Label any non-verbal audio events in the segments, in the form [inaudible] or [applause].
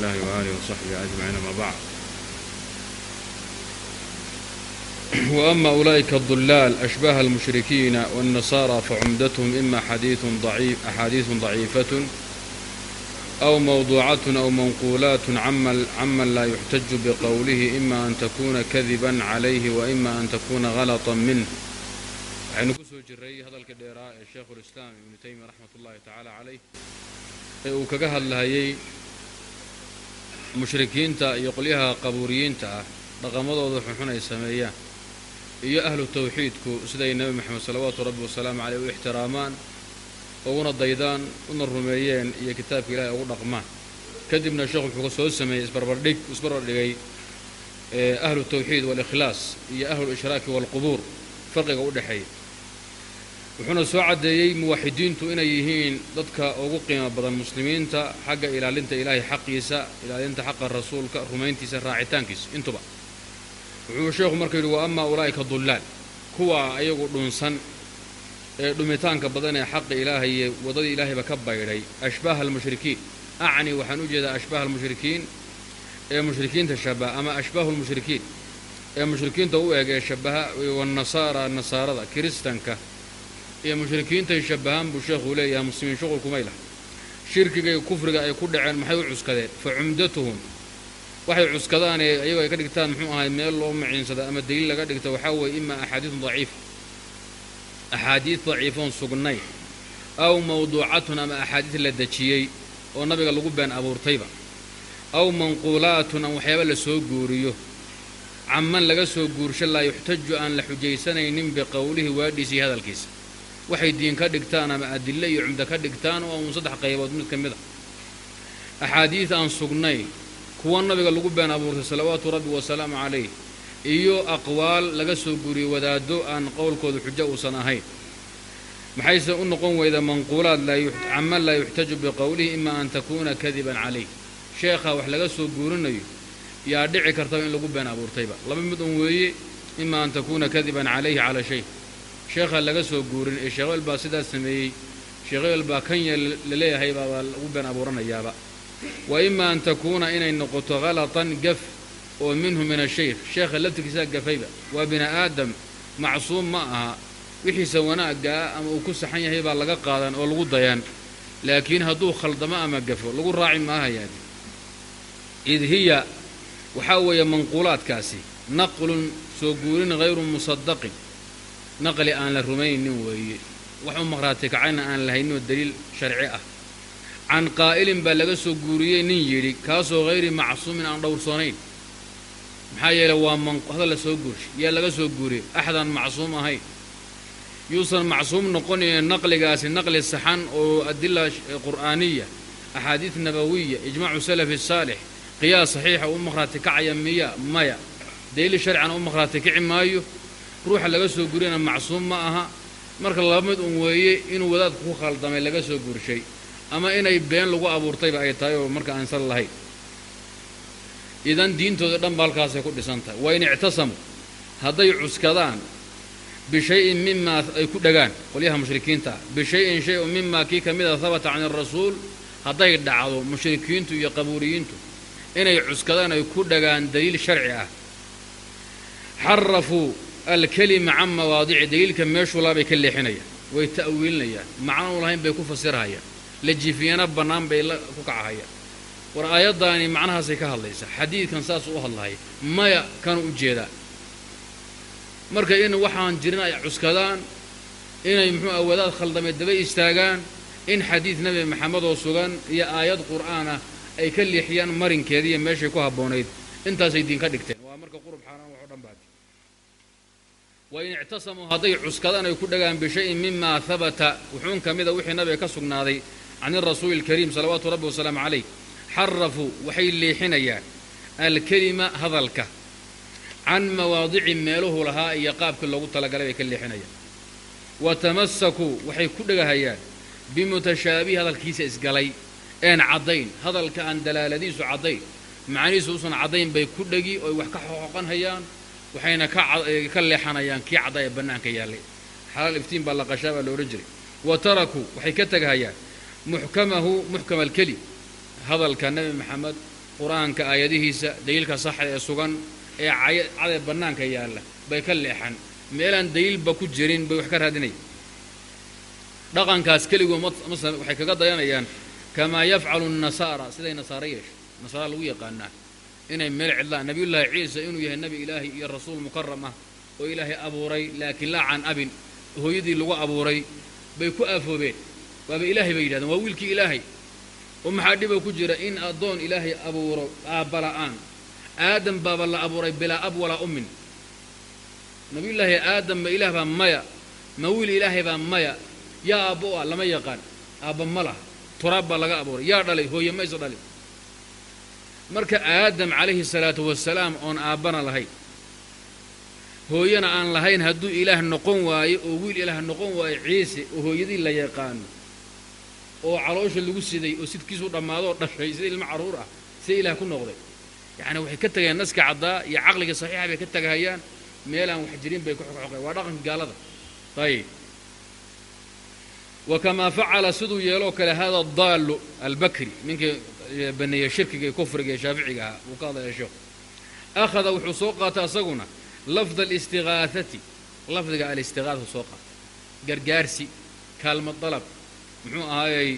الله وآله وصحبه أجمعين ما بعد وأما أولئك الضلال أشباه المشركين والنصارى فعمدتهم إما حديث ضعيف أحاديث ضعيفة أو موضوعة أو منقولات عمن, عمن لا يحتج بقوله إما أن تكون كذبا عليه وإما أن تكون غلطا منه waxaynu ku soo jirray hadalka dheeraa ee sheekhulislaam ibnu teymiya raxmat ullaahi tacaala calayh ee mushrikiinta iyo qolyaha qabuuriyiinta ah dhaqamadooda xunxun ay sameeyaan. Iyo ahlu tawxiidku siday nebi moxamed salawaatu rabbi wasalaamu caleyh u ixtiraamaan uguna daydaan una rumeeyeen iyo kitaabka ilaahay ugu dhaqmaan. Kadibna sheekhu wuxuu soo sameeyey isbarbardhig isbarbardhigay ahlu tawxiid waalikhlaas iyo ahlu lishraaki waalqubuur farqiga u dhexeeya wuxuuna soo caddeeyey muwaxidiintu inay yihiin dadka ugu qiimo badan muslimiinta xagga ilaalinta ilaahay xaqiisa ilaalinta xaqa rasuulka rumayntiisa raacitaankiisa. Intuba wuxuu sheekhu marka yidhi wa amaa ulaa'ika dullaal. Kuwa ayagu dhunsan ee dhumitaanka badan ee xaqa ilaahay iyo waddadii ilaahayba ka baydhay ashbaaha almushrikiin. Acni waxaan u jeedaa ashbaaha almushrikiin ee mushrikiinta shabaha ama ashbaahu lmushrikiin ee mushrikiinta u eg ee shabaha wanasaara nasaarada kiristanka iyo mushrikiintay shabahaan buu sheekhuu leeyahay muslimiin shuqul kumay lah shirkiga iyo kufriga ay ku dhaceen maxay u cuskadeen? Fa cumdatuhum. Waxay cuskadaan ee ayago ay ka dhigtaan muxuu ahay meel loo maciinsada ama daliil laga dhigta waxaa weeye imaa axaadiidun daciifa axaadiid daciifoon sugnayn aw mawduucatun ama axaadiid la dejiyey oo nabiga lagu been abuurtayba. Aw manquulaatun ama waxyaaba la soo guuriyo. Caman laga soo guursho laa yuxtaju aan la xujaysanaynin biqowlihi waadhiisii hadalkiisa waxay diin ka dhigtaan ama adille iyo cumdo ka dhigtaan oo uun saddex qaybood mid ka mid a axaadiid aan sugnayn kuwa nabiga lagu been abuurtay salawaatu rabbi wasalaamu calayh iyo aqwaal laga soo guuriyey wadaaddo aan qowlkooda xujo uusan ahayn. Maxayse u noqon weyda manquulaad caman laa yuxtaju biqowlihi ima an takuuna kadiban calayh. Sheekha wax laga soo guurinayo yaa dhici kartaba in lagu been abuurtayba. Laba mid un weeye ima an takuuna kadiban calayhi calaa shay sheekha laga soo guurin ee sheekhebel baa sidaas sameeyey sheekhebel baa kanya la leeyahay baabaa lagu been abuuranayaaba. Wa ima an takuuna inay noqoto halatan gaf oo minhu min ashaykh sheekha laftirkiisaa gafayba. Waa bini aadam macsuum ma aha. Wixiisa wanaaggaa ama uu ku saxan yahay baa laga qaadan oo lagu dayan laakiin hadduu khaldamo ama gafo lagu raaci maahayaadi id hiya waxaa weeye manquulaadkaasi. Naqlun soo guurin hayru musadaqin naqli aan la rumaynin weeye. Wax u maqhraati kacayna aan lahayninoo daliil sharci ah. Can qaa'ilin baa laga soo guuriyey nin yidhi kaasoo hayri macsuumin aan dhowrsoonayn. Maxaa yeele waa hadal la soo guurshay yaa laga soo guuriyey axdaan macsuum ahayn. Yuusan macsuum noqonayn naqligaasi naqli saxan oo adila qur'aaniya axaadiid nabawiya ijmaacu salafi saalix qiyaas saxiixa u maqhraati kacaya miya maya. Daliil sharcina u maqhraati kici maayo ruuxa laga soo guuriyana macsuum ma aha. Marka laba mid un weeye inuu wadaadku ku khaldamay laga soo guurshay ama inay been lagu abuurtayba ay tahay oo marka aansan lahayn. Idan diintooda dhan ba halkaasay ku dhisan tahay. Wain ictasamuu hadday cuskadaan bishayin mimaa ay ku dhagaan qolyaha mushrikiinta ah bishayin shay un mimaa kii ka mida habata can irasuul hadday dhacdo mushrikiintu iyo qabuuriyiintu inay cuskadaan ay ku dhagaan daliil sharci ah. Xarafuu alkelima can mawaadici daliilka meeshulaa bay ka leexinayaan way ta'wiilinayaan macnau lahayn bay ku fasirhayaan la jifiyana bannaan bay la ku kacahayaan. War aayaddaani macnahaasay ka hadlaysaa xadiidkan saasuu u hadlahaya maya kanu u jeedaa marka in waxaan jirin ay cuskadaan inay muxuu ah wadaad khaldamay daba istaagaan in xadiid nebi maxamed oo sugan iyo aayad qur'aan ah ay ka leexiyaan marinkeediiyo meeshay ku habboonayd intaasay diin ka dhigteen waa marka qurub xaaraan waxo dhan baati wain ictasamuu hadday cuskadaan ay ku dhagaan bishayin mimaa habata wuxuun ka mida wixii nabiga ka sugnaaday can irasuuli alkariim salawaatu rabbi wasalaamu calayh xarafuu waxay leexinayaan alkelima hadalka can mawaadici meeluhu lahaa iyo qaabkii loogu talagalay bay ka leexinayaan. Wa tamasakuu waxay ku dhegahayaan bimutashaabihi hadalkiisa isgalay een caddayn hadalka aan dalaaladiisu caddayn macnihiisu usan caddayn bay ku dhegi oy wax ka xoqoqanhayaan waxayna ka leexanayaan kii cadda ee bannaanka yaallay xalaal iftiin baa la qashaa baa la odhan jiray. Wa tarakuu waxay ka tegahayaan muxkamahu muxkama alkelim hadalka nebi maxamed qur'aanka aayadihiisa daliilka saxda ee sugan ee cadee bannaanka yaalla bay ka leexan. Meelaan daliilba ku jirin bay wax ka raadinaya dhaqankaas masala waxay kaga dayanayaan kamaa yafcalu nasaara siday nasaaro yeesho. Nasaara lagu yaqaanaa inay meel cidlaan. Nabiyullaahi ciisa inuu yahay nebi ilaahi iyo rasuul mukaram ah oo ilaahay abuuray laakiin laa can abin hooyadii lagu abuuray bay ku aafoobeen waaba ilaahay bay yidhahdeen waa wiilkii ilaahay. Oo maxaa dhiba ku jira in addoon ilaahay abuuro aabbala'aan aadam baaba la abuuray bilaa ab walaa ummin. Nabiyullaahi aadam ma ilaah baa maya ma wiil ilaahay baa maya. Yaa aabbo ah lama yaqaan. Aabba ma laha. Turaab baa laga abuuray. Yaa dhalay hooye maysa dhalin marka aadam calayhi salaatu wasalaam oon aabbana lahayn hooyana aan lahayn hadduu ilaah noqon waayo oo wiil ilaah noqon waayo ciise oo hooyadii la yaqaano oo caloosha lagu siday oo sidkiisu dhammaadoo dhashay sida ilmo carruur ah sida ilaah ku noqday. Yacni waxay ka tegayaan naska caddaa iyo caqliga saxiixa bay ka tegahayaan meelaan wax jirin bay ku xoqxoqeen waa dhaqanka gaalada. Ayib wa kamaa facala siduu yeeloo kale hada daallu albakri ninkii baneeye shirkiga iyo kufriga ee shaaficiga ahaa uu ka hadlaya sheekhu akhada wuxuu soo qaatay asaguna lafda alistiqaahati lafdiga alistiqaahatu soo qaatay. Gargaarsi kaalmad dalab muxuu ahaayey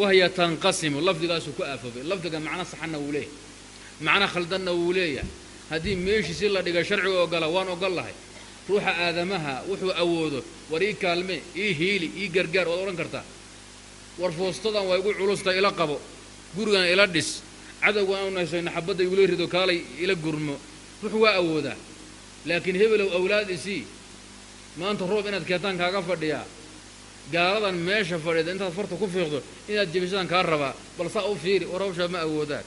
wahya tanqasimu lafdigaasuu ku aafoobay lafdiga macno saxanna wuu leeyahay. Macno khaldanna wuu leeyahay. Haddii meeshii si la dhiga sharciga ogola waan ogol lahay ruuxa aadamaha wuxuu awoodo war ii kaalme ii hiili ii gargaar waad odhan kartaa. War foostadan waa igu culusta ila qabo gurigan ila dhis. Cadowgan aanu naysayna xabadda igula rido kaalay ila gurmo. Ruux waa awoodaa laakiin hebelow awlaad isii maanta roob inaad keentaan kaaga fadhiyaa gaaladan meesha fadhiida intaad farta ku fiiqdo inaad jebisadaan kaa rabaa. Bal saa u fiiri war hawshaa ma awoodaan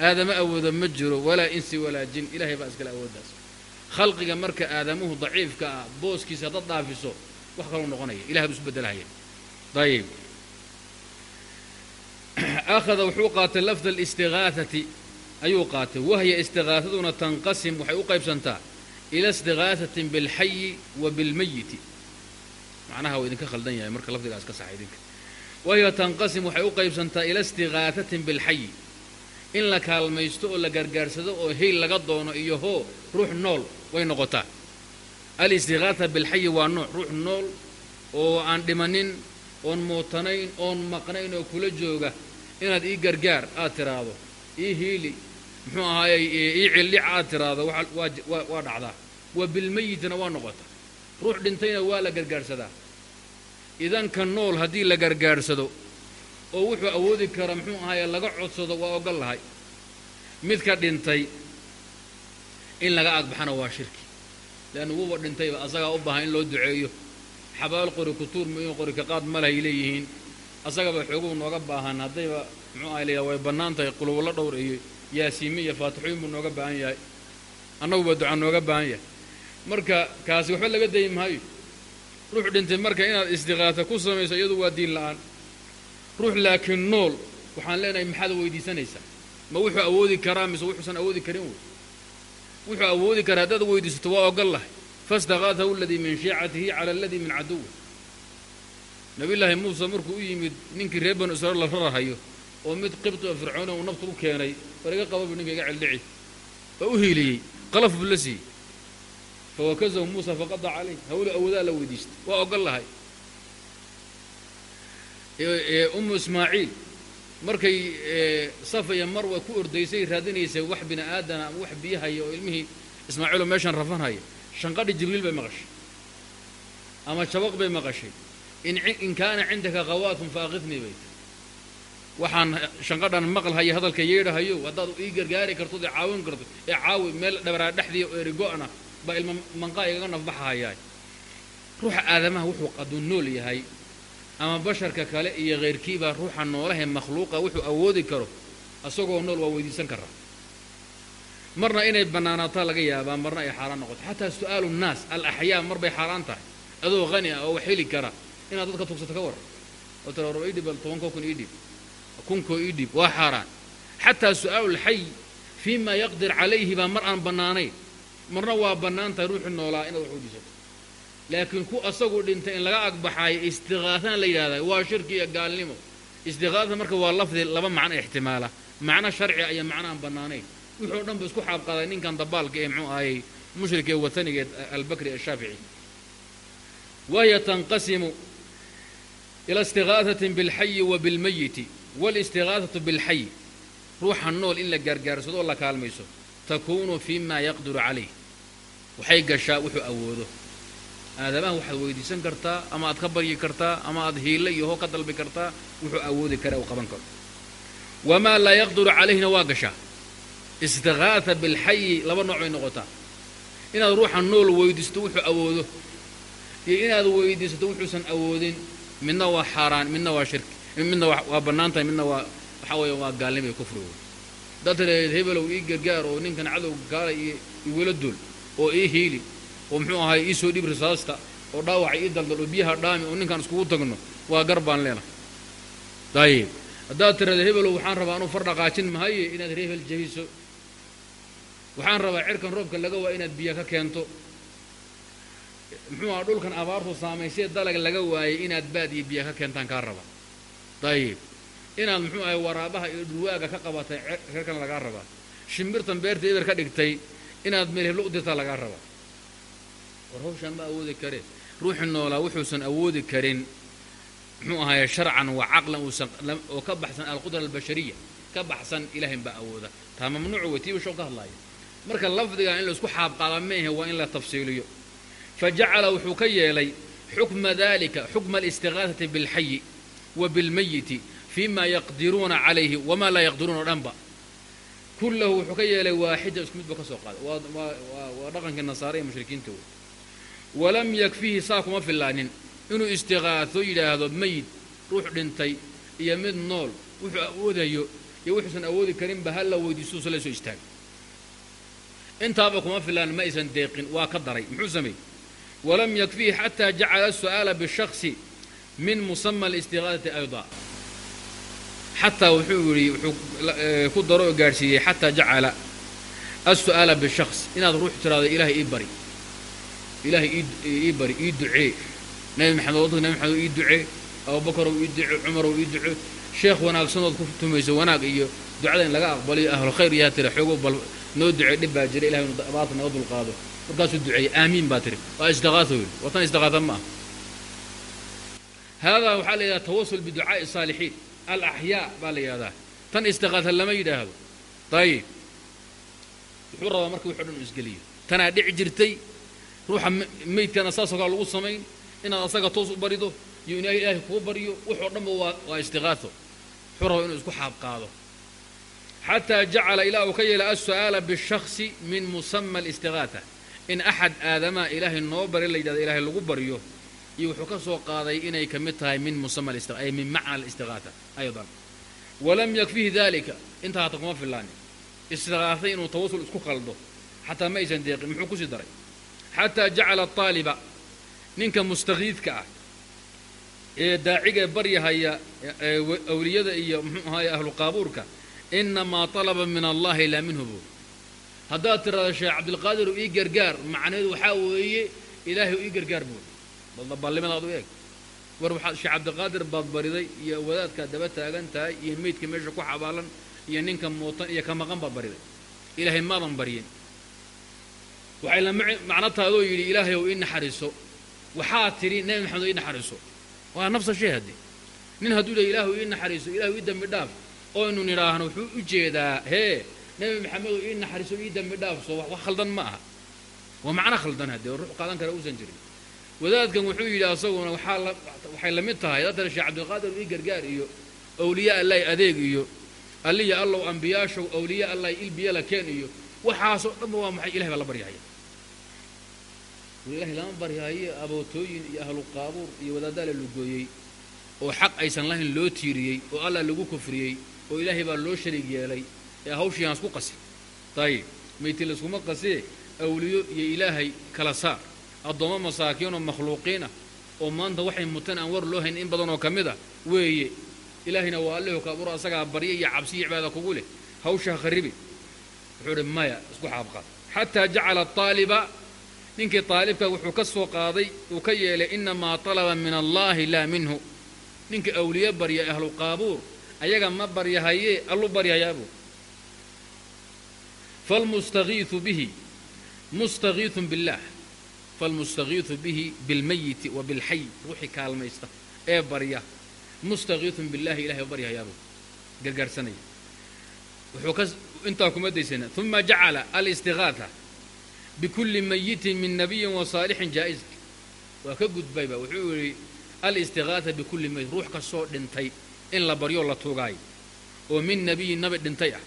aadama awooda ma jiro walaa insi walaa jin. Ilaahay baa iskale awooddaas khalqiga marka aadamuhu daciifka ah booskiisa haddaad dhaafiso wax kaloo noqonaya. Ilahay buu isu beddelahaya ayib akhada wuxuu qaatay lafda alistiqaahati ayuu qaatay wahya istiqaahaduna tanqasim waxay u qaybsantaa ila istiqaahatin bilxayi wa bilmayiti macnaha waa idinka khaldan yahay marka lafdigaas ka saxa idinka wahya tanqasim waxay u qaybsantaa ila istiqaahatin bilxayi in la kaalmaysto oo la gargaarsado oo heyl laga doono iyo hoo ruux nool way noqotaa alistiqaata bilxayi waa nooc ruux nool oo aan dhimanin oon muutanayn oon maqnayn oo kula jooga inaad ii gargaar aad tiraahdo ii hiili muxuu ahaayey ii cildhic aad tiraahdo waa dhacdaa. Wa bilmeyitna waa noqotaa ruux dhintayna waa la gargaarsadaa. Idanka nool haddii la gargaarsado oo wuxuu awoodi kara muxuu ahaye laga codsado waa ogol lahay. Midka dhintay in laga agbaxana waa shirki. Leanna wuuba dhintayba asagaa u baahan in loo duceeyo. Xabaal qori kutuur mooyin qori ka qaad ma lahay leeyihiin asagaba xooguu nooga baahan haddayba muxuu aha layaha way bannaan tahay qulubula dhowr iyo yaasiime iyo faatixooyin buu nooga baahan yahay. Annaguba duca nooga baahan yahay. Marka kaasi waxba laga dayi maayo ruux dhintay marka inaad istiqaata ku samayso iyadu waa diin la'aan. Ruux laakiin nool waxaan leenahay maxaad weydiisanaysaa? Ma wuxuu awoodi karaa mise wuxuusan awoodi karin wey? Wuxuu awoodi karaa haddaad weydiisato waa ogol lahay faاstaqaatahu aladii min shiicatihi cala aladii min caduwi nabiyullaahi muuse markuu u yimid ninkii reer banu israiil la rarahayo oo mid qibti oo fircoona uu naftu u keenay war iga qaba bu ninka iga celdhici waa u hiiliyey qalaf buu la siiyey. Fawakazahu muusa faqada calayh hawlu awoodaa la weydiistay waa ogol lahay. Ummu ismaaciil markay safa iyo marwa ku ordaysay raadinaysay wax bini aadana ama wax biyahaya oo ilmihii ismaaciiloo meeshan rafanhaya shanqadhi jibriil bay maqashay ama jabaq bay maqashay in kaana cindaka qawaatun faaqidnii bay waxaan shanqadhan maqlhaya hadalka yeedhahayo haddaad ii gargaari kartood ee caawin karto ee caawi meel dhabaraa dhexdii oo erigo-na baa ilma manqaa igaga nafbaxahayaa ruuxa aadamaha wuxuu qaduu nool yahay ama basharka kale iyo khayrkiibaa ruuxa noolahe makhluuqa wuxuu awoodi karo asagoo nool waa weydiisan karaa marna inay bannaanaataa laga yaabaa marna ay xaaraan noqoto. Xataa su'aalu nnaas al axyaa mar bay xaaraan tahay. Adoo hani ah oo wax heli kara inaad dadka tugsato ka warran. Oo tira war idhib tobankoo kun idhib kunkoo idhib waa xaaraan. Xataa su'aalu lxay fii ma yaqdir calayhi baa mar aan bannaanayn. Marna waa bannaan tahay ruuxu noolaa inaad wax weydiisato laakiin ku asagu dhintay in laga agbaxaayo istiqaasana la yidhahdaa waa shirki iyo gaalnimo. Istiqaasa marka waa lafdi laba macno ixtimaala macno sharci aya macno aan bannaanayn. Wuxuu dhan ba isku xaabqaaday ninkan dabaalka ee muxuu ahayey mushrika ee wataniga ee albakri ashaafici wahiya tanqasimu ila istigaaatin bilxayi wa bilmayiti wاlistigaahatu bilxay ruuxa nool in la gaargaarsado oo la kaalmayso takuunu fi ma yaqdiru calayh. Waxay gashaa wuxuu awoodo. Aadamaha waxaad weydiisan kartaa ama aad ka baryi kartaa ama aad hiille iyo hoo ka dalbi kartaa wuxuu awoodi kara uu qaban karo. Wamaa laa yaqdiru calayhina waa gashaa. Istigaatha bilxayi laba nooc bay noqotaa. Inaad ruuxa nool weydiisto wuxuu awoodo iyo inaad weydiisato wuxuusan awoodin midna waa xaaraan midna waa shirki midna waa bannaan tahay midna waa waxaa weeya waa gaalnimo iyo kufri wey haddaad tiraahdeed hebelow ii gargaar oo ninkan cadow gaala iyo iwala dul oo ii hiili oo muxuu ahaay ii soo dhib risaasta oo dhaawaca ii daldal oo biyaha dhaami oo ninkaan iskugu tagno waa gar baan leenahay dayib haddaad tirahda hebelow waxaan rabaa anuu far dhaqaajin mahaye inaad reebel jebiso? Waxaan rabaa cirkan roobka laga waa inaad biyo ka keento muxuu aha dhulkan abaartu saamaysee dalag laga waayay inaad baad iyo biyo ka keentaan kaa raba. Dayib inaad muxuu ahay waraabaha iyo dhurwaaga ka qabatay cirkan lagaa rabaa. Shimbirtan beerta eber ka dhigtay inaad u dirtaa lagaa rabaa. War hawshaan ma awoodi kareen ruuxi noolaa wuxuusan awoodi karin muxuu ahaye sharcan wa caqlan uusan oo ka baxsan alqudra albashariya. Ka baxsan ilaahin baa awooda. Taa mamnuuc wey tiiba show ka hadlaaya marka lafdiga in la isku xaabqaada meehe waa in la tafsiiliyo fa jacala wuxuu ka yeelay xukma dalika xukma alistigaahati bilxayi wa bilmayiti fima yaqdiruuna calayhi wamaa laa yaqdiruuna o dhanba kullahu wuxuu ka yeelay waaxida isku mid ka soo qaaday waa dhaqankii nasaare iyo mushrikiinta wey walam yakfihi saa kuma fillaanin inuu istiqaaho yidhaahdo mayid ruux dhintay iyo mid nool wuxuu awoodayo iyo wuxuusan awoodi karinba halla weydiistuusa la soo istaagay intaaba kuma fillaan ma aysan deeqin waa ka daray muxuu sameeyey walam yakfihi xataa jacala su'aala bishaksi min musama alistiqaadati ayda xataa wuxuu yidhi wuxuu ku daro oo gaadhsiiyey xataa jacala الsu'aala bishaks inaad ruux tiraado ilaahay ii bari ilaahay ii bari ii ducee nabi maxamed nabi maxamed ii ducee abubakarow ii duce cumarow ii duce sheekh wanaagsanood ku tumayso wanaag iyo ducada in laga aqbaliyo ahlu khayr yaa tiri xoogo bal noo ducee dhib baa jira ilahay abaarta naga dulqaado markaasuu duceeyey aamiin baa tiri. Waa istiqaaho yidhi. Watan istiqaata ma ah haadaa waxaa la yidhahda tawasul biducaa'i saalixiin alaxyaa baa la yidhahdaa tan istiqaata lama yidhaahdo. Ayib wuxuu rabaa marka wuxu dhan u isgeliyo. Tanaa dhici jirtay ruuxa meydkana saasoo kale lagu samayn inaad asaga toos u barido iyo in ilaahay kuu baryo wuxoo dhanba waa istiqaaho wuxuu rabaa inuu isku xaabqaado xataa jacala ilaa uu ka yeelay alsu'aala bishaksi min musama alistiqaata in axad aadamaa ilaahay noo bari la yidhahdo ilaahay lagu baryo iyo wuxuu ka soo qaaday inay ka mid tahay min musama min macna alistiqaata aydan walam yakfihi dalika intaa kuma fillaani. Istiqaatay inuu tawasul isku qaldo xataa ma aysan deeqin muxuu ku sii daray. Xataa jacala aaliba ninka mustakiidka ah ee daaciga baryahaya awliyada iyo muxuu ahaye ahlu inamaa talaba min allahi laa minhu buur haddaad tiraado sheekh cabdilqaadir ii gargaar macnaheedu waxaa weeye ilaahay ii gargaar buur baldaballimadaad u eeg. War waxaad sheekh cabdiqaadir baad bariday iyo wadaadkaad daba taagan tahay iyo meydka meesha ku xabaalan iyo ninka muutan iyo ka maqan baad bariday ilaahay maadan baryin. Waxay la macno taadoo yidhi ilaahay ow ii naxariiso. Waxaad tidhi nebi maxamed oo ii naxariiso. Waa nafsa shay haddii. Nin hadduu yidhaha ilaahu ii naxariiso ilaahu ii dembi dhaaf oynu nidhaahno wuxuu u jeedaa hee nebi maxamed oo ii naxariiso ii dembi dhaafso wax khaldan ma aha. Waa macno khaldan haddee ruux qaadan kara uusan jirin. Wadaadkan wuxuu yidhi asaguna waxay la mid tahay dadtana sheekh cabdilqaadir ii gargaar iyo awliya allahi adeeg iyo alliya allow ambiyaashow awliya allahi ilbiyala keen iyo waxaasoo dhanba waa maxay? Ilahay baa la baryahaya ilahay lama baryaayo abootooyin iyo ahlu qaabuur iyo wadaaddaa la lugooyey oo xaq aysan lahayn loo tiiriyey oo allah lagu kufriyey oo ilaahay baa loo shariig yeelay ee hawshii aan isku qasin dayib mayti layskuma qasee awliyo iyo ilaahay kala saar. Addoommo masaakiinoo makhluuqiinah oo maanta waxay muteen aan war loo hayn in badan oo ka mid a weeye ilaahayna waa allihu kaaburo asagaa barya iyo cabsiyo cibaada kugu leh. Hawsha ha kharibi. Wuxuu idhi maya isku xaabqaad. Xataa jacala aaliba ninkii aalibka wuxuu ka soo qaaday uu ka yeelay inamaa talaba min allaahi laa minhu. Ninka awliye barya ahlu qaabuur ayaga ma baryahaye allu baryahayaabu falmustagiiu bihi mustagiiun biاllaah falmustagiiu bihi bilmayiti wa bilxay ruuxii kaalmaysta ee barya mustagiiun billahi ilahay oo baryahayaabu gargaarsanaya wuxuu ka intaa kuma daysana uma jacala alistigaata bikulli mayitin min nabiyin wa saalixin jaa'is waa ka gudbayba wuxuu yidhi alistigaata bikulli mayit ruux kastoo dhintay in la baryoo la tuugaayo oo min nabiyin nabi dhintay ah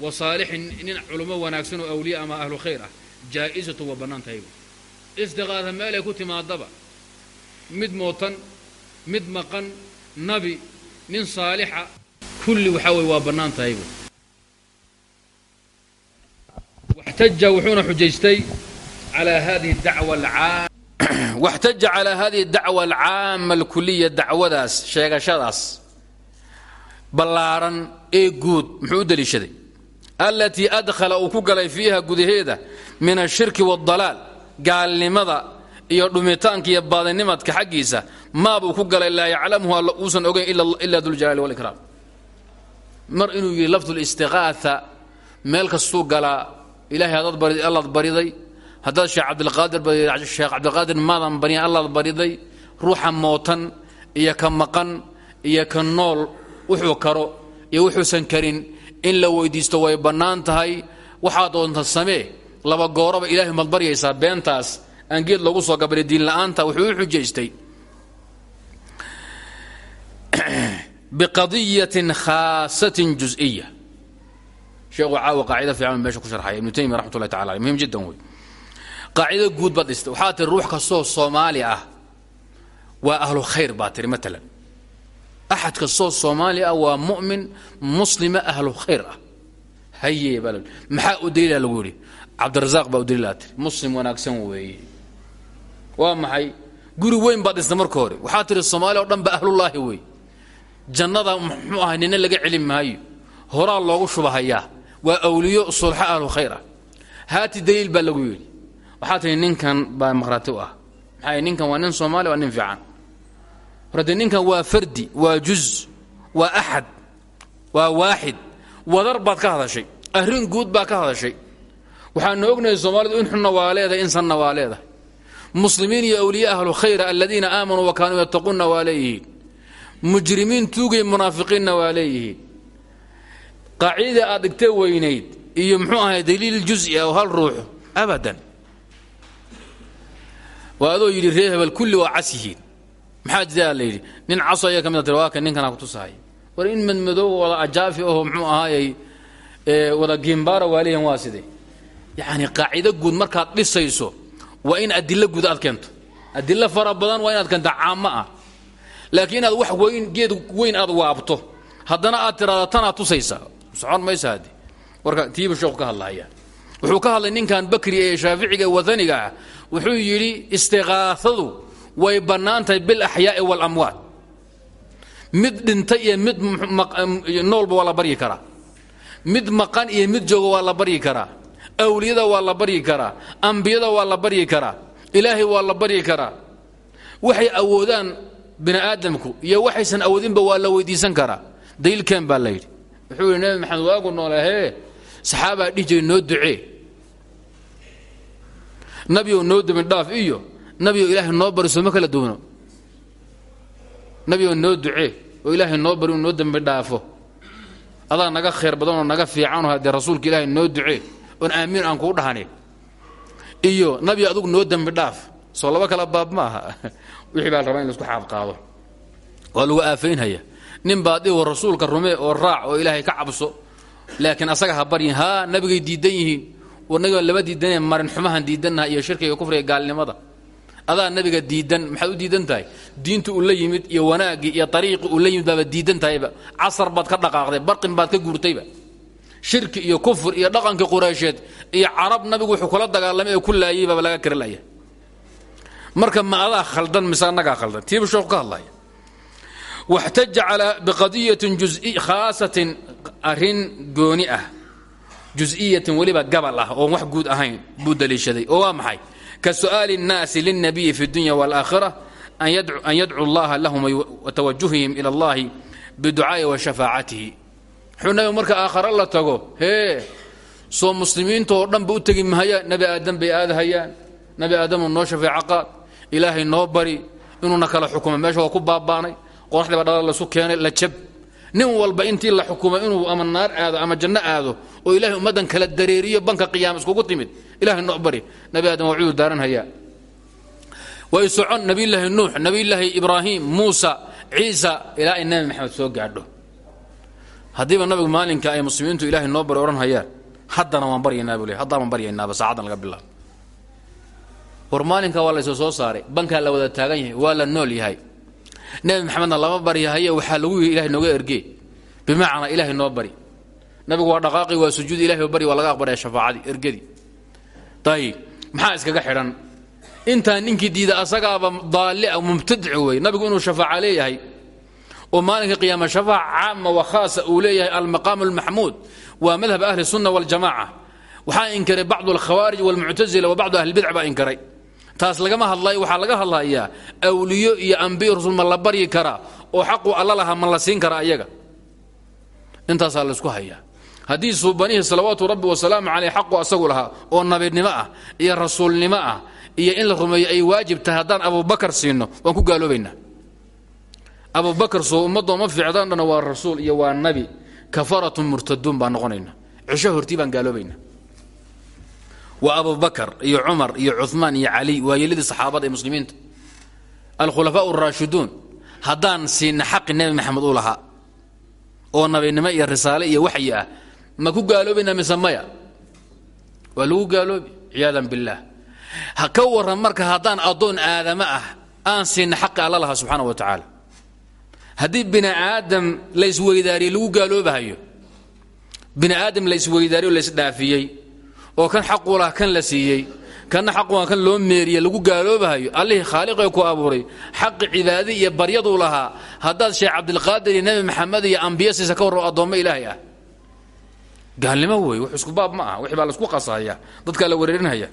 wa saalixin nin culummo wanaagsan oo awliya ama ahlu khayr ah jaa'isatu waa bannaan tahaybu istiqaada meelay ku timaadaba. Mid mootan mid maqan nabi nin saalixa kulli waxaa weye waa bannaan tahaybu waxtaja wuxuuna xujaystay calaa hadihi dacwa alcaam. [clears throat] Waxtaja calaa hadihi dacwa alcaama alkuliya dacwadaas sheegashadaas ballaaran ee guud muxuu u deliishaday alatii adkhala uu ku galay fiiha gudaheeda min ashirki waاdalaal gaalnimada iyo dhumitaanka iyo baadinimadka xaggiisa maabuu ku galay laa yaclamhu alla uusan ogayn ila duljalaali wاlkraam mar inuu yihi lafdu listiqaaha meel kastuu galaa ilahay allaad bariday haddaad sheekh cabdiqaadir sheekh cabdiqaadir maadan bani allaad bariday ruuxa mootan iyo ka maqan iyo ka nool wuxuu karo iyo wuxuusan karin in la weydiisto way bannaan tahay. Waxaad doonta samee laba gooraba ilahay maad beentaas aan geed loogu soo gabaray diin la'aanta wuxuu u xujaystay. [clears throat] Biqadiyatin khaasatin juز'iya sheekhu caawa qaacida fiican meesha ku sharxaya. Ibnu taymiya raxmat ullahi tacala jiddan wey qaacido guud baad dhistay. Waxaa tiri ruux kastoo soomaali ah. Waa ahlu khayr baa tiri matalan axad kastoo soomaali ah waa mu'min muslima ahlu khayr ah haye maxaa u daliila lagu yidhi cabdirasaaq baa u daliilaa tiri muslim wanaagsan weeye waa maxay guri weyn baad dhistay marka hore waxaa tiri soomaaliya o dhan ba ahlullaahi wey jannada muxuu ahay nina laga celi maayo horaa loogu shubahayaa waa awliyo sulxa ahlu khayr ah haati daliil baa lagu yidhi waxaa tihi ninkan soomaali horade ninkan waa fardi waa juz waa axad waa waaxid. Wadar baad ka hadashay arrin guud baa ka hadashay. Waxaanu ognahay soomaalidu in xunna waa leedahay insanna waa leedahay. Muslimiin iyo awliya ahlu khayra aladiina aamanuu wa kaanuu yattaquunna waa leeyihiin. Mujrimiin tuugay munaafiqiinna waa leeyihiin. Qaacidada aad dhigtee weynayd iyo muxuu ahay daliil juzi ah oo hal ruux abadan. Waa adoo yidhi ree hebel kulli waa cas yihiin maxaa jiraa la yidhi nin caso ayaa ka mid a tiri waa kan ninkanaa kutusahaya war in madmadoob wada ajaafi aho muxuu ahaayey wada gimbaara waaliyan waa sidee yacni qaacido guud markaad dhisayso waa in adilo guud aad keento. Adilo fara badan waa inaad keenta caamo ah. Laakiin inaad wax weyn geed weyn aad waabto. Haddana aad tiraada tanaad tusaysa socon maysa haddi warka tiibu sheekhu ka hadlahaya wuxuu ka hadlay ninkan bakri ee shaaficiga ee wadaniga ah. Wuxuu yidhi istiqaasadu way bannaan tahay bilaxyaa'i waalamwaat mid dhintay iyo mid noolba waa la baryi karaa. Mid maqan iyo mid jooga waa la baryi karaa. Awliyada waa la baryi karaa. Ambiyada waa la baryi karaa. Ilaahay waa la baryi karaa. Waxay awoodaan bini aadamku iyo waxaysan awoodinba waa la weydiisan karaa. Daliilkeen baa la yidhi. Wuxuu yidhi nebi maxamed waagu noolehee saxaabaa dhihi jiray noo ducee. Nabiyow noo dembin dhaaf iyo nabiyow ilaahay noo bari sooma kala duwno nabiyow noo ducee oo ilaahay noo bari noo dembi dhaafo. Adaa naga khayr badanoo naga fiicanoo haddee rasuulka ilaahay noo ducee oon aamiin aan kuu dhahani iyo nabiyo adugu noo dembi dhaaf soo laba kala baab ma aha. [laughs] Wixii baa la rabaa in la isku xaab qaado. Waa lagu aafaynhaya nin baa dhi war rasuulka rumee oo raac oo ilaahay ka cabso laakiin asaga ha baryin haa nabigay diidan yihiin. War nabiga lama marin xumahan diidannaha iyo shirkiga kufriga gaalnimada adaa nabiga diidan maxaad u diidan tahay? Diinta uu la yimid iyo wanaaggii iyo ariiqi uu la yimid baaba diidan tahayba. Casar baad ka dhaqaaqday barqin baad ka guurtayba. Shirki iyo kufr iyo dhaqankii quraysheed iyo carab nabigu wuxuu kula dagaalamay ku laayay baaba laga kari laya marka ma adaa khaldan mise khaldan? Tiibu sheekhu ka hadlaya. Waxtaja calaa biqadiyatin juzi khaasatin arrin gooni ah. Juز'iyatin weliba gabal ah wax guud ahayn buu daliishaday. Oo waa maxay ka su'aali الnaasi lلnabiyi fi اdunya wاlآakhira an yadcu اllaha lahum watawajuhihim ilى اllahi biducaa'i wa shafaacatihi muxuu nabigu marka aakhare la tago hee soo muslimiinta oo dhan ba u tegi mahaya nebi aadam bay aadahayaan nebi aadamu noo shafeeco qaad ilaahay noo bari inuuna kala xukumo meesha waa ku baaba'nay qoraxdiiba dhala lasu keenay la jab nin walba intii la xukumay inuu ama naar aado ama janno aado oo ilahay ummaddan kala dareeriyo banka qiyaama iskugu timid ilahay noo bari. Nebi aadam waa cudur daaranhayaa way socon nabiyulaahi nuux nabiyulaahi ibraahim muusa ciisa ilaa ay maxamed soo gaadho. Haddiiba nabigu maalinka ay muslimiintu ilaahay noo bari odhan hayaan haddana waan baryaynaa buu le haddana waan baryaynaaba saacaddan laga bilaabo war maalinka waa laysa soo saaray bankaa la wada taagan yahay waa la nool yahay nebi maxamedna lama baryahaye waxaa lagu yihi ilahay nooga ergee. Bimacnaa ilaahay noo bari. Nabigu waa dhaqaaqi waa sujuud ilahay bari waa laga aqbalaya shafaacadii ergadii ayib maxaa iskaga xidhan? Intaa ninkii diida asagaaba daalli mubtadici wey nabigu inuu shafaaca leeyahay oo maalinka qiyaama shafaaca caama wa khaasa uu leeyahay almaqaamu almaxmuud waa madhab ahli sunna waljamaca waxaa inkaray bacdu alkhawaarij walmuctasila wa bacdu ahlilbidc baa inkaray taas lagama hadlayo waxaa laga hadlayaa awliyo iyo ambiyo rasul ma la baryi karaa oo xaqu alla lahaa ma la siin karaa ayaga intaasaa laysku hayaa. Haddii suubanihii salawaatu rabbi wasalaamu caleyh xaqu asagu lahaa oo nabinimo ah iyo rasuulnimo ah iyo in la rumeeyo ay waajib tahay haddaan abubakar siino waan ku gaaloobaynaa. Abubakar soo ummadoo ma fiicdaan dhana waa rasuul iyo waa nabi. Kafaratun murtaduun baan noqonayna cisho hortii baan gaaloobaynaa waa abubakar iyo cumar iyo cumaan iyo cali waa yeeladii saxaabada ee muslimiinta. Alkhulafaa raashiduun haddaan siina xaqi nebi maxamed u lahaa oo nabinimo iyo risaale iyo waxyi ah ma ku gaaloobaynaa mise maya? Waa lagu gaaloobi ha ka warran marka haddaan addoon aadamo ah aan siina xaqi alla lahaa wa tacaala. Haddii bini aadam la isweydaariye lagu gaaloobahayo bini aadam la isweydaariyo la isdhaafiyey oo kan xaqu laha kan la siiyey kanna xaquha kan loo meeriye lagu gaaloobahayo allihii khaaliqee ku abuuray xaqi cibaadi iyo baryaduu lahaa haddaad sheekh cabdilqaadir iyo nebi maxamed iyo ambiya siisa ka warro addoommo ilaahay ah. Gaalnimo wey wax isku baab ma aha wixii baa la isku qasahaya dadkaa la wereerinhaya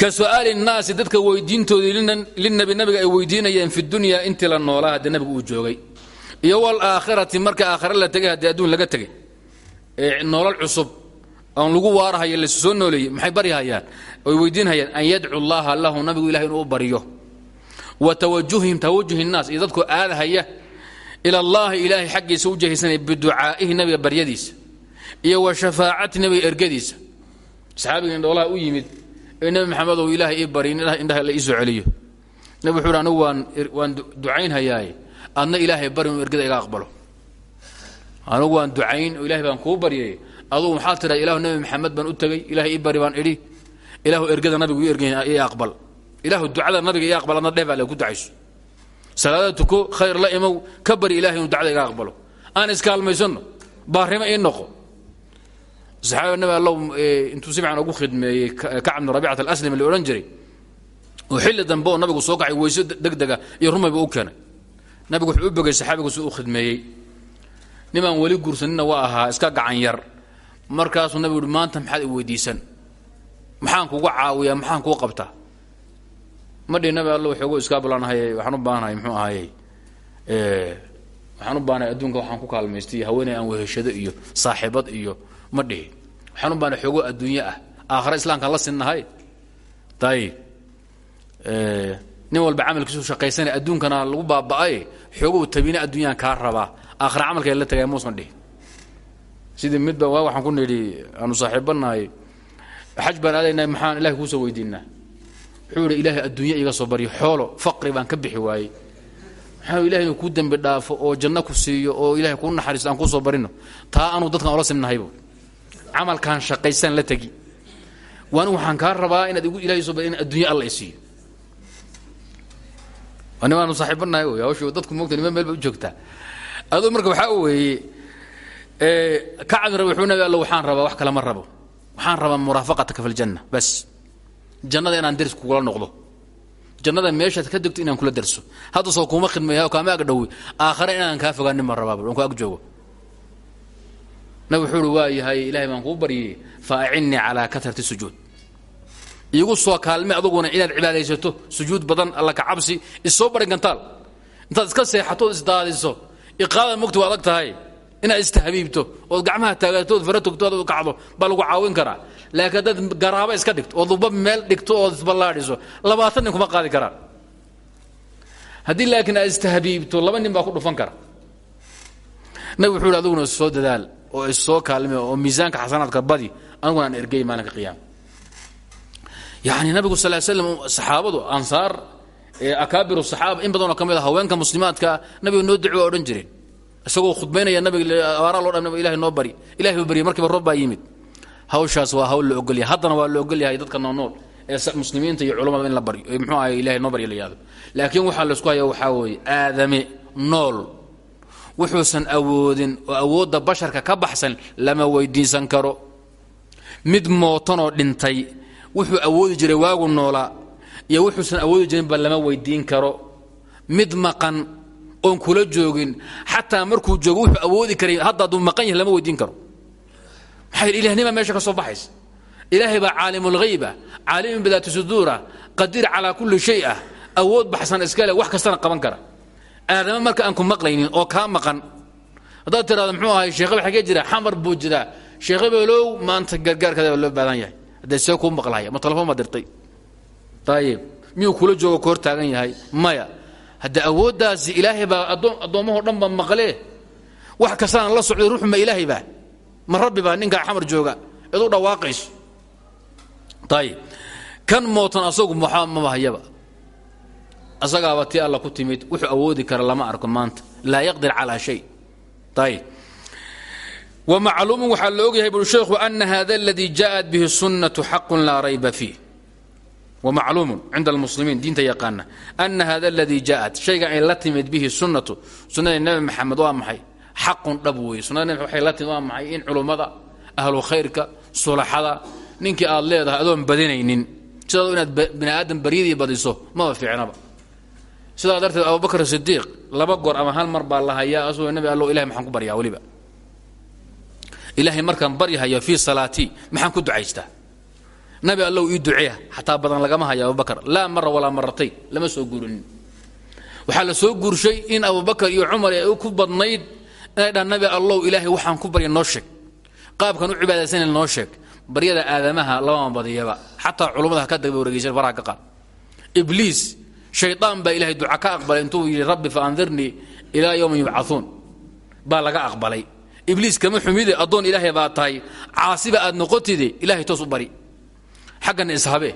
ka su'aali nnaasi dadka weydiintoodii linabi nabiga ay weydiinayeen fi dunya intii la noolaa haddii nabigu uu joogay. Iyo waalaakhirati marka aakhare la tegay haddii adduun laga tegay. Ee nolol cusub aan lagu waarahayo laysu soo nooleeyey maxay baryahayaan oy weydiinhayaan an yadcu llaha lahu nabigu ilahay inuu u baryo wa tawajuhihim tawajuhi nnaas iyo dadkoo aadahaya ila allaahi ilaahay xaggiisa u jahaysanaya biducaa'ihi nabiga baryadiisa iyo wa shafaacati nabiga ergadiisa. Saxaabiga indhoolaha u yimid ee nebi maxamedow ilaahay ii bari indhaha la iisoo celiyo. Nabi wuxuu hi anugu waan waan ducaynhayaaye adna ilaahay bari ergada iga aqbalo. Anugu waan ducayn oo baan kuu baryay adugu maxaa tidhaa ilahu nebi maxamed baan u tegey ilahay ii bari baan idhi ilaahu ergada nabigu ii aqbal. Ilaahu ducada nabiga ii aqbal adna dheh baa ku ducayso salaada khayr la imow ka bari ilahay inuu iga aqbalo. Aan iskaalmaysanno baarrimo ii noqo. Saxaaba nabi allow intuu si ugu khidmeeyey kacab bnu rabicat alaslami la odhan jiray oo xilli dambe nabigu soo kacay weyso degdega iyo rumayba u keenay. Nabigu wuxuu u bogay saxaabigu si u khidmeeyey. Nimaan weli guursanina waa ahaa iska gacan yar markaasuu nabigu uhi maanta maxaad i weydiisan? Maxaan kugu caawiyaa? Maxaan kuu qabtaa? Ma dhihi nabi alla waxoogo iska balanahay waxaan u baahanahay muxuu ahayey waxaan u baahanahay adduunka waxaan ku kaalmaystay haweeney aan weheshado iyo saaxiibad iyo ma dhihi waxaan u baahanahay xoogo adduunye ah. Aakhare islaamkaan la sinnahay. Dayib nin walba camalkiisu shaqaysanay adduunkana lagu baaba'ay xoogow tabine adduunyaan kaa rabaa. Aakhare camalkay la tagaya muusan dhihi sidii midba waxaan ku nidhi aanu saaxiibanahay. Xaj baan aadaynaa maxaan ilahay kuusoo weydiinaa wuxuu yidhi ilaahay adduunye iga soo baryo xoolo faqri baan ka bixi waayey. Maxaa ilahay kuu dembi dhaafo oo janno ku siiyo oo ilahay kuu naxariisto aan kuusoo barino? Taa anuu dadkan ola simnahaybu camalkaan shaqaystaan la tegi. Waan waxaan kaa rabaa inaad igu ilahay soo bari in adduunye alla i siiyo. Animaanu saaxiibanahay wey hawshu dadku moogta nima meel u joogtaa? Aduu marka waxaa weeye rabi wuxuu nabi alla waxaan rabaa wax kale ma rabo. Waxaan rabaa muraafaqataka fi ljanna bas jannada inaan deris kugula noqdo. Jannada meeshaad ka degto inaan kula derso hadda soo kuma khidmeeya kaama ag dhowi aakhare inaan kaa fogaanin ma rabaa aan ku ag joogo. Nabi wuxuu waa yahay ilahay baan kuu baryay fa acinnii calaa katrati sujuud. Soo kaalme aduguna inaad cibaadaysato sujuud badan alla ka cabsi issoo bari gantaal intaad iska seexato isdaadiso iqaada mogta waa tahay inaad istahbiibto ood gacmaha taagatood fara togto ad kacdo baa lagu caawin karaa laakiin haddaad garaaba iska dhigto ood uba meel dhigto ood isballaadhiso labaatan nin kuma qaadi karaan. Haddii laakiin aad istahbiibto laba nin baa ku dhufan kara. Nabig wuxuu hi aduguna issoo dadaal oo issoo kaalme oo miisaanka xasanaadka badi aniguna aan ergey maalinka qiyaama yacni nabigu sal slam saxaabadu ansaar akaabiru saxaaba in badanoo ka mid a haweenka muslimaadka nabiga noo duci waa odhan jireen isagoo khudbaynaya nabiga abaaraa loo dhan ilahay noo bari. Ilahay buu baryay markiiba roob baa yimid. Hawshaas waa hawl la ogol yahay haddana waa la ogol yahay dadka noolnool ee muslimiinta iyo culamada in la baryo muxuu ahay ilahay noo barya la yihahdo laakiin waxaa laysku haya waxaa weeye aadame nool. Wuxuusan awoodin oo awoodda basharka ka baxsan lama weydiisan karo. Mid mootanoo dhintay wuxuu awoodi jiray waagu noolaa iyo wuxuusan awoodi jirinba lama weydiin karo. Mid maqan oon kula joogin xataa markuu joogo wuxuu awoodi karay hadda hadduu maqan yahay lama weydiin karo. Maxaa yidhi ilahnima meesha ka soo baxaysa. Ilaahay baa caalimulghayba caalimun bidaati suduura qadiir calaa kulli shay ah awood baxsan iskale wax kastana qaban kara. Aadama marka aan ku maqlaynin oo kaa maqan haddaad tiraado muxuu ahay sheekhabe xagee jira xamar buu jiraa sheekhabeelow maanta gargaarkaada loo baahan yahay. Haddee see kuu maqlahaya ma telefoon ma dirtay. Ayib miyuu kula joogo ka hor taagan yahay? Maya hadda awooddaasi ilaahay baa addoommaho dhan ba wax kastaana la socday ruux ma ilaahay baa. Ma rabbi baa ninkaa xamar jooga. Cid u dhawaaqayso kan mootan asagu maxaa mamahayaba asagaaba tii alla ku timid wuxuu awoodi kara lama arko maanta. Laa yaqdir calaa shay. Ayib wamacluumun waxaa la ogyahay bul sheikhu ana hada aladii jaaءat bihi sunnatu xaqun laa rayba fiih wmacluumu cinda almuslimiin diinta yaqaana ana hada aladii jaءat shayga ay la timid bihi sunnatu sunnada nebi maxamed waa maxay? Xaqun dhab weeye. Sunnada nebi waxay la timid waa maxay? In culummada ahlu khayrka sulaxada ninkii aad leedahay adoon badinaynin. Sidaado inaad bini aadam baryadii badiso maba fiicnaba sidaa darteed abubakr sidiiq laba goor ama hal mar baa la hayaa asagoo nebi allo ilahay maxaan ku baryaa weliba. Ilaahay markaan baryahayo fii salaatii maxaan ku ducaystaa nabi allow ii duceeya xataa badan lagama hayo abubakar. Laa mara walaa maratay lama soo guurinin waxaa la soo guurshay in abubakar iyo cumar ay ku badnayd inay dhahan nabi allow ilaahay waxaan ku barya noo sheeg. Qaabkan u cibaadaysana noo sheeg. Baryada aadamaha lamama badiyaba. Xataa culummada ha ka daba wareegeysan faraha ka ibliis shaydaan baa ilahay duca ka aqbalay intuu yidhi rabbi fa ilaa yowmin yubcauun baa laga aqbalay. Ibliis kama xumide addoon ilaahay baa tahay. Caasiba aad noqotide ilahay toos u bari xaggana ishabee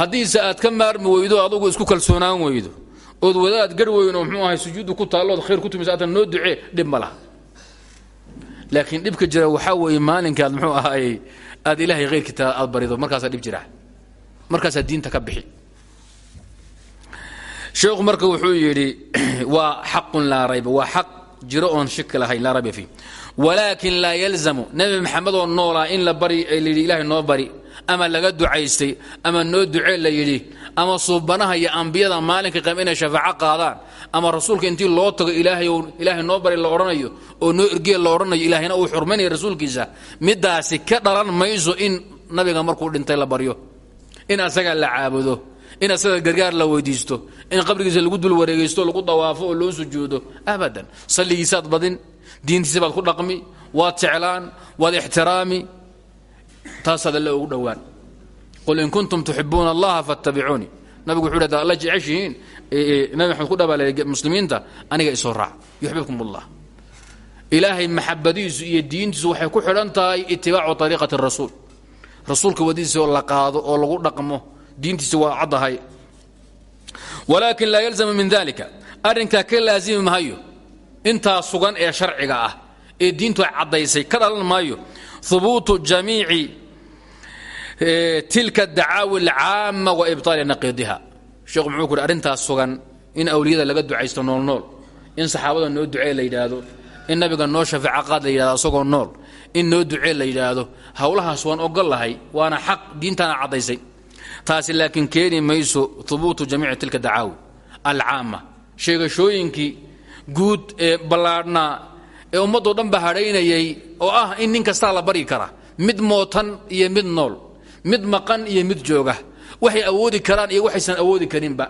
haddiise aad ka maarmi weydo adugu isku kalsoonaan weydo ood wadaad gar weyn oo mxuu ahay sujuuddu ku taallood khayr ku tumis aatan noo ducee dhib laakiin dhibka jira waxaa weeye maalinkaad muxuu ahaay aad ilaahay khayrkiita aad barido markaasaa dhib jira. Markaasaa diinta ka bixi. Sheekhu marka wuxuu yidhi [clears throat] waa xaqun laa rayba waa xaq jiro oon shiki lahayn laa rayba fiih. Walaakin laa yalzamu. Nebi maxamed oo noolaa in la bari ilaahay noo bari ama laga ducaystay ama noo ducee la yidhi ama suubanaha iyo ambiyada maalinka qiyam inay shafaaco qaadaan ama rasuulka intii loo tago ilaahay noo bari la odhanayo oo noo ergeel la odhanayo ilaahayna uu xurmaynaya rasuulkiisa midaasi ka dhalan mayso in nabiga markuu dhintay la baryo. In asaga la caabudo in asaga gargaar la weydiisto in qabrigiisa lagu dul wareegaysto lagu dawaafo oo loo sujuudo abadan salligiisaad badin diintiisa baad ku dhaqmi waad jeclaan waad ixtiraami taasaad alle ugu dhowaan. Qul in kuntum tuxibuuna allaha fattabicuunii nabigu wuxuu hada alla jeceshihiin. Nabi maxamed ku dhabaalay muslimiinta aniga isoo raac yuxbibkum allah ilaahay maxabadiisu iyo diintiisu waxay ku xidhan tahay itibaacu ariiqati rasuul. Rasuulka wadidiisa oo la qaado oo lagu dhaqmo diintiisa waa caddahay walaakin laa yalzamu min dalika arrinkaa ka laasimi maayo intaa sugan ee sharciga ah ee diintu ay caddaysay maayo hubuutu jamiici tilka dacaawi alcaama wa ibطaali naqiidiha. Sheekhu muxuu ku uhi arrintaas sugan in awliyada laga ducaysto nool nool in saxaabada noo ducee la yidhaahdo in nabiga noo shafaaco qaad la yidhahdo asagoo nool in noo ducee la yidhaahdo howlahaas waan ogol lahay waana xaq diintaana caddaysay. Taasi laakiin keeni mayso hubuutu jamiici tilka dacaawi alcaama sheegashooyinkii guud ee ballaadhnaa ee ummaddoo dhan ba hadhaynayay oo ah in nin kastaa la baryi kara mid mootan iyo mid nool mid maqan iyo mid jooga. Waxay awoodi karaan iyo waxaysan awoodi karinba.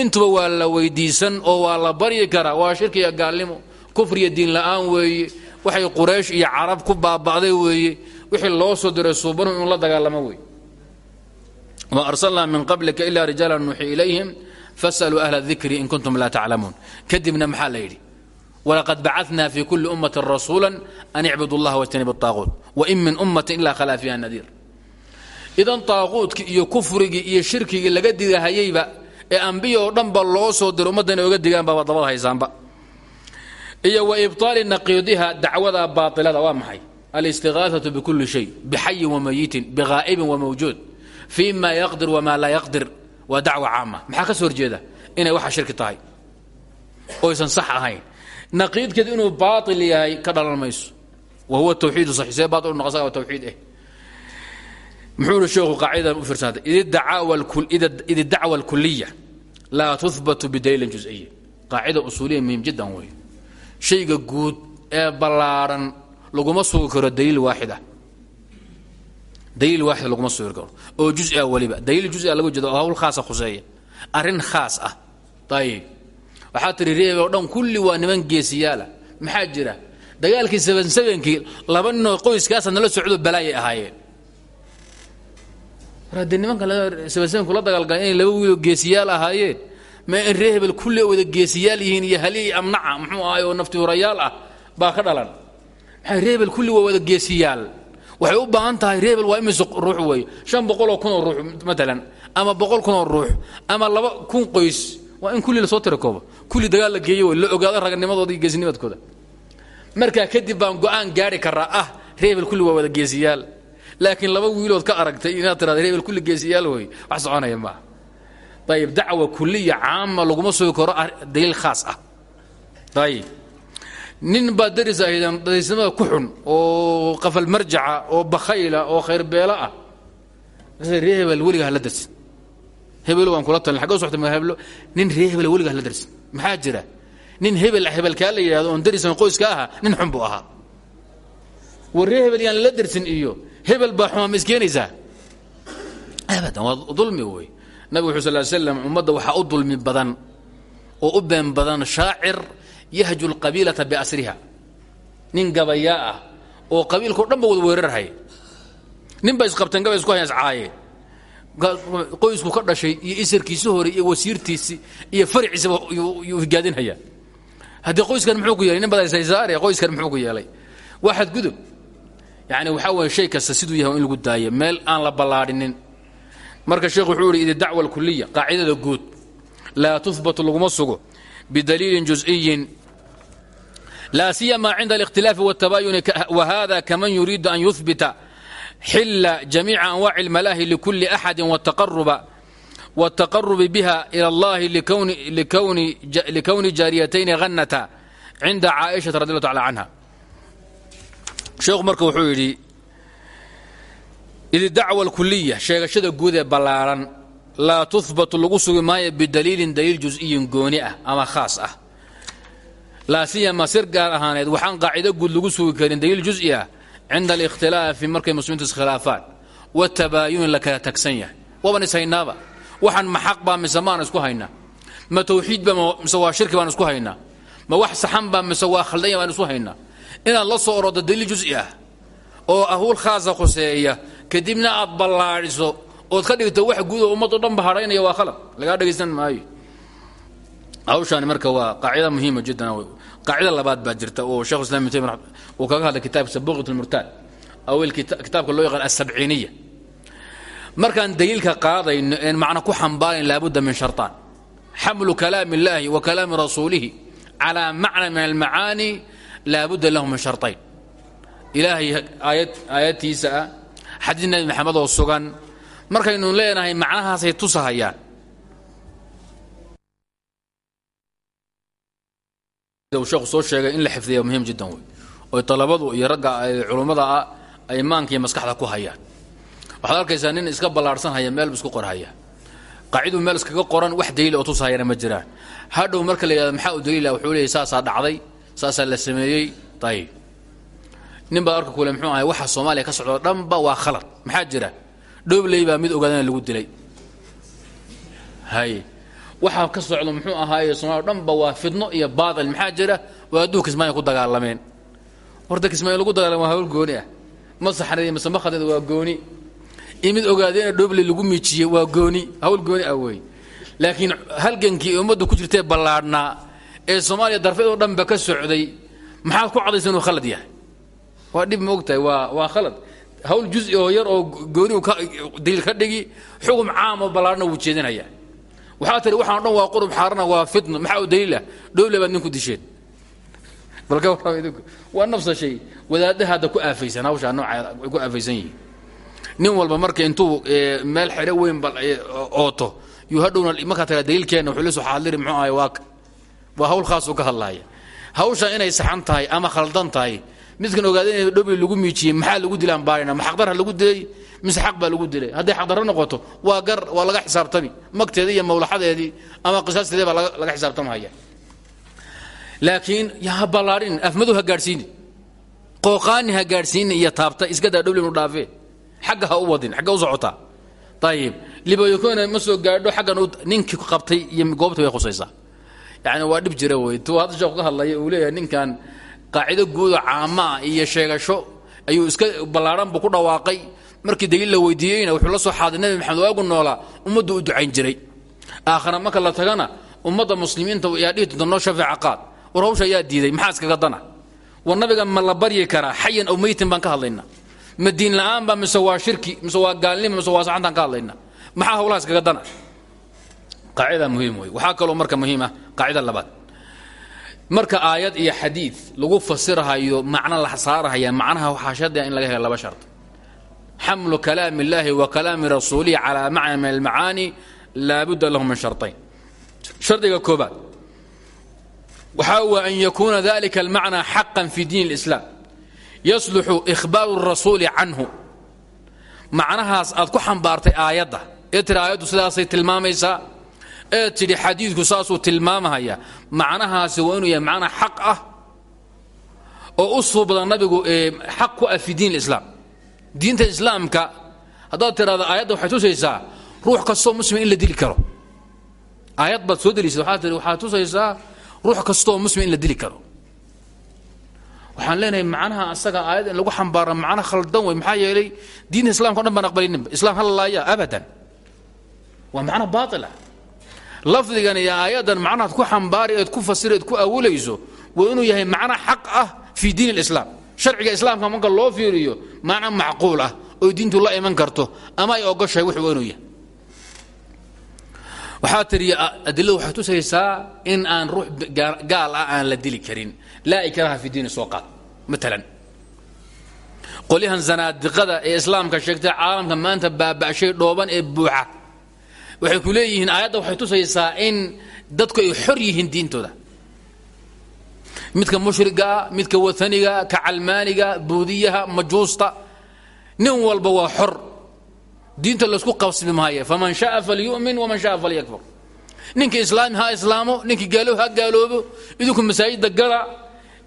Intuba waa la weydiisan oo waa la baryi karaa waa shirkiga gaalnimo kufriya diin la'aan weeye waxay quraysh iyo carab ku baaba'day weeye wixii loo soo diray suubanu inuu la dagaalamo weeye wma arsalnaa min qablika ila rijaala nuuxi ilayhim. Fasaluu ahla dikri in kuntum laa taclamuun. Kadibna maxaa la yidhi? Walaqad bacana fi kuli ummati rasuula an icbudu llaha wajtanibu طaaquut wain min ummati ila khalaa fiiha nadiir idan taaquudkii iyo kufrigii iyo shirkigii laga digahayeyba ee ambiya oo dhanba loo soo diro ummaddan oga digaanba waa dabada haysaanba iyo wa ibطaali naqiidiha dacwada baailada waa maxay alistiغaaثaةu bikuli shay bixayin wamayitin bغaa'ibin wamawjuud fi ma yaqdir wma laa yaqdir waa dacwa caama maxaa ka soo horjeeda inay waxa shirki tahay oysan sax ahayn naqiidkeedu inuu baail yahay ka dhalan mayso wa huwa tawxiid saxi see baail noqo saga tawxiid eh muxuu ihi sheekhu qaacidan u fiirsantay id dacwa alkuliya laa tuhbatu bidaliilin juز'iyi qaacida usuuliya muhiim jiddan wey shayga guud ee ballaaran laguma sugi karo daliil waaxid ah. Daliil waaxid laguma sugi karo. Oo juz'a weliba daliil juz'a laga jeeda oo hawl khaasa khuseeya. Arrin khaas ah. Ayib waxaa tiri reebe oo dhan kulli waa niman geesiyaala. Maxaa mar haddee nimanka sevenku la dagaalgalay inay laba wiiloo geesiyaal ahaayeen ma in ree hebel wada geesiyaal yihiin iyo halii amnaca muxuu ahay oo nafti hurayaal ah? Baa ka dhalan. Maxaa ree hebel kulli wada geesiyaal. Waxay u baahan tahay reebel waa imise ruux weeye? Shan boqoloo kunoo ruux maalan ama boqol kunoo ruux. Ama laba kun qoys. Waa in kulli la soo tirakoobo kulli dagaal la geeyo la ogaado raganimadooda iyo geesinimadkooda. Markaa kadib baan go'aan gaari karaa ah reebel kulli wada geesiyaal laakiin laba wiilood ka aragtay inaad tirada reebel kulli geesiyaal wey wax soconaya maaha ayib dacwa kuliya caama laguma sugi karo daliil khaas ah. Ayib nin baa daris ahaydeen darisnimada ku xun oo qafal marjaca oo bakhayla oo khayrbeelo ah. Ree hebel weliga hala darsin. Hebel waan kula talin xagga socta heblo nin ree hebel weliga hala darsin. Maxaa jira? Nin hebel hebelkaa la yidhahdo oon darisan qoyska aha nin xun buu ahaa. War ree hebel yaan la darsin iyo hebel baa xumaa ma iskeenaysaa abadan waa dulmi wey nabigu wuxuu sal slam ummadda waxaa u dulmi badan oo u been badan shaacir yahju lqabiilata biasriha. Nin gabayaa ah oo qabiilkao dhan ba wada weerarhay nin ba isqabteen gabay isku hayan iscaaye qoysku ka dhashay iyo isarkiisi hore iyo wasiirtiisi iyo farciisaba yuu higaadinhayaa haddii qoyskan muxuu ku yeelay nin badan saysaare qoyskan muxuu ku yeelay? Waa xadgudub yacni waxaa weeye shay kasta siduu yahay in lagu daayo meel aan la ballaadhinin marka sheekhu wuxuu ihi id dacwa alkuliya qaacidada guud laa tuhbatu laguma sugo bidaliilin jus'iyin laa siyama cinda الاkhtilaafi والtabayuni whada kaman yuriidu an yuhbita xila jamiica anwaci اlmalaahi likuli axadi wالtaqarubi biha ilى اllahi likowni jaariyatayni hanata cinda caaئiشhaةa radi allahu tacala canha sheekhu marka wuxuu yidhi id dacwa اlkuliya sheegashada guud ee ballaaran laa tuhbatu lagu sugi maayo bidaliilin daliil jus'iyin gooni ah ama khaas ah. Laa siyama sir gaar ahaaneed waxaan qaacido guud lagu sugi karin daliil jus'i ah cinda alikhtilaafi markay muslimiintu iskhilaafaan. Watabaayun la kala tagsan yahay. Waban ishaynaaba waxaan ma xaq baa mise maan isku haynaa ma tawxiid ba mise waa shirki baan isku haynaa ma wax saxan baa mise waa khaldanya baan isku haynaa inaad la soo orodo daliil jus'i ah oo ahuul khaasa khuseeya kadibna aad ballaadhiso ood ka dhigto wax guud oo ummaddo dhan ba hadhaynaya waa khalad. Lagaa dhegaysan maayo. Hawshaani marka waa qaacida muhiima jiddan qaacida labaad baa jirta oo shekhu islam ibn taymiya uu kaga hadlay kitaabkiisa buqyat lmurtaad aw kitaabka loo yaqaan asabciiniya markaan daliilka qaadayno een macna ku xambaarayn laabudda min sharطaan xamlu kalaami اllahi wa kalaami rasuulihi calaa macna min almacaani laabudda lahu min sharطayn ilaahay aayad aayadtiisa ah xadiis nabi maxamed oo sugan markaynu leenahay macnahaasay tusahayaan. Sheekhu soo sheegay in la xifdiya muhiim jiddan wey oy talabadu iyo ragga culummada ah ay maanka iyo maskaxda ku hayaan. Waxaad arkaysaa nin iska ballaarhsan haya meel bu isku qorhaya qaaciduu meel iskaga qoran wax daliil oo tusahayana ma jiraan. Hadhow marka la yidhahdo maxaa u daliila wuxuu saasaa dhacday saasaa la sameeyey ayib nin baad arka kule muxuu ahay waxa soomaaliya ka socdoo dhanba waa khalad. Maxaa jira? Dhoobley baa mid ogaadana lagu dilay. Hay waxaa ka socdo muxuu ahaaye somalia dhanba waa fidno iyo baatil maxaa jira? Oo adduu kismaayo ku dagaalameen. Horta kismaayo lagu dagaalama waa hawl gooni ah. Ma saxnadi mase makhadeeda waa gooni. In mid ogaadeena dhoble lagu miijiyey waa gooni. Hawl gooni ah wey. Laakiin halgankii ummaddu ku jirtee ballaadhnaa ee soomaaliya darfeed oo dhanba ka socday maxaad ku cadaysa inuu khalad yahay? Waa dhib ma ogtahay waa waa khalad. Hawl juzi oo yar oo gooni uu daliil ka dhigi xugum caam oo ballaadhna wuu jeedinaya. Waxaa tiri waxaan o dhan waa qurub xaarana waa fitna. Maxaa u daliilah dhowle baad ninku disheen balka idinku waa nafsa shay. Wadaadaha hadda ku aafaysan hawshaa nooca ku aafaysan yihiin. Nin walba marka intuu meel xidho weyn ooto yuu hadhowna markaa tira daliilkeenna wuxuu leeso xaadliri muxuu ahay waaka waa hawl khaasuu ka hadlaaya. Hawsha inay saxan tahay ama khaldan tahay midkan ogaada in dhobli lagu miijiyey maxaa lagu dilaan baarina? Ma xaqdarha lagu dilay? Mise xaq baa lagu dilay? Hadday xaqdarro noqoto waa gar waa laga xisaabtami. Magteedii iyo mawlaxadeedii ama qisaasteedii baa laga xisaabtamahaya laakiin ha ballaadhin afmadu ha gaadhsiini. Qooqaani ha gaadhsiini iyo taabta iska daa dhowlinu dhaafee. Xagga ha u wadin xagga u socotaa ayib libayokona ma soo gaadho xaggan ninkii qabtay iyo goobta bay khusaysaa yani waa dhib jira wey tu hadda sheekhu ka uu leeyahay ninkan qaacido guudo caamaa iyo sheegasho ayuu iska ballaadhan buu ku dhawaaqay. Markii daliil la weydiiyeyna wuxuu la soo xaaday nabi maxamed waagu noolaa ummaddu u ducayn jiray. Aakhira marka la tagana ummadda muslimiinta yaa dhihi doonta noo qaad war ayaa diiday maxaa iskaga dana? War nabiga ma la baryi karaa? Xayan aw meytin baan ka hadlaynaa. Ma diin la'aan baa mise shirki mise gaalnimo mise waa saxantaan ka hadlaynaa? Maxaa hawlaha iskaga dana qaacida muhiim wey waxaa kaloo marka muhiim ah qaacida labaad marka aayad iyo xadiid lagu fasirahayo macno la saarahaya macnaha waxaa shardiga in laga helo laba shart xamlu kalaami اllahi wa kalaami rasuulihi calaa macna min almacaani laabudda lahu min sharطayn shardiga koobaad waxaa wa an yakuuna dalika almacna xaqan fi diin اlislaam yasluxu ikhbaaru الrasuuli canhu macnahaas aad ku xambaartay aayadda ee tiri aayaddu sidaasay tilmaamaysaa Ee tidhi xadiidku saasuu tilmaamahaya. Macnahaasi waa inuu yahay macna xaq ah oo u suubada nabigu xaq ku ah fi diin اlislaam diinta islaamka haddaad tiraahdo aayadda waxay tusaysaa ruux kastoo muslima in la dili karo. Aayad baad soo deliisad waxaa tii waxaa tusaysaa ruux kastoo muslima in la dili karo. Waxaan leenahay macnaha asaga aayad in lagu xambaaro macno khaldan wey maxaa yeelay diinta islamka o dhan baan aqbalinba islam halalaaya abadan. Waa macno baatila lafdigan iyo aayaddan macnahaad ku xambaari eed ku fasira eed ku awulayso waa inuu yahay macno xaq ah fii diin اlislaam sharciga islaamka marka loo fiiriyo macno macquul ah oo diintu la iman karto ama ay ogoshahay wuxuu inuu yahay. Waxaa tiri adiladu waxay tusaysaa in aan ruux gaal ah aan la dili karin. Laa ikraha fi diini soo qaad maalan qolyahan zanaadiqada ee islaamka sheegtay caalamka maanta baaba'shay dhooban ee buuxa waxay ku leeyihiin aayadda waxay tusaysaa in dadku ay xor yihiin diintooda. Midka mushrigaa midka wataniga ka calmaaniga buudiyaha majuusta nin walba waa xor. Diinta laysku qabsmi maayo faman shaaa falyu'min waman shaaa falyakfur. Ninkii islaami ha islaamo ninkii gaaloob ha gaaloobo idinku masaajidda gala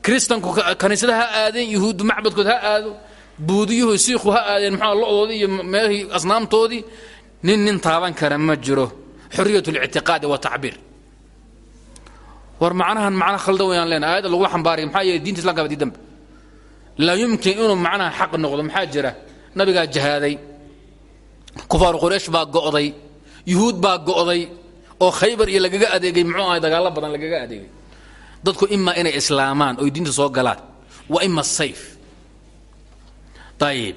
kristanku kaniisada ha aadeen yuhuuddu macbadkood ha aado buudiyuhu siikhu ha aadeen muxua lo-doodii iyo meelhii asnaamtoodii nin nin taaban kara ma jiro xoriyat اlictiqaadi watacbiir war macnahan macno khaldan wayaan leenahay aayadda lagu xambaaraya maxaa yeelay diinta islamka badi dambe. Laa yumkin inuu macnaha xaq noqdo maxaa jira? Nabigaa jahaaday kufaaru quraysh baa go'day yuhuud baa go'day oo khaybar iyo lagaga adeegay muxuu ahay dagaallo badan lagaga adeegay. Dadku ima inay islaamaan oy diinta soo galaan wa ima sayf. Ayib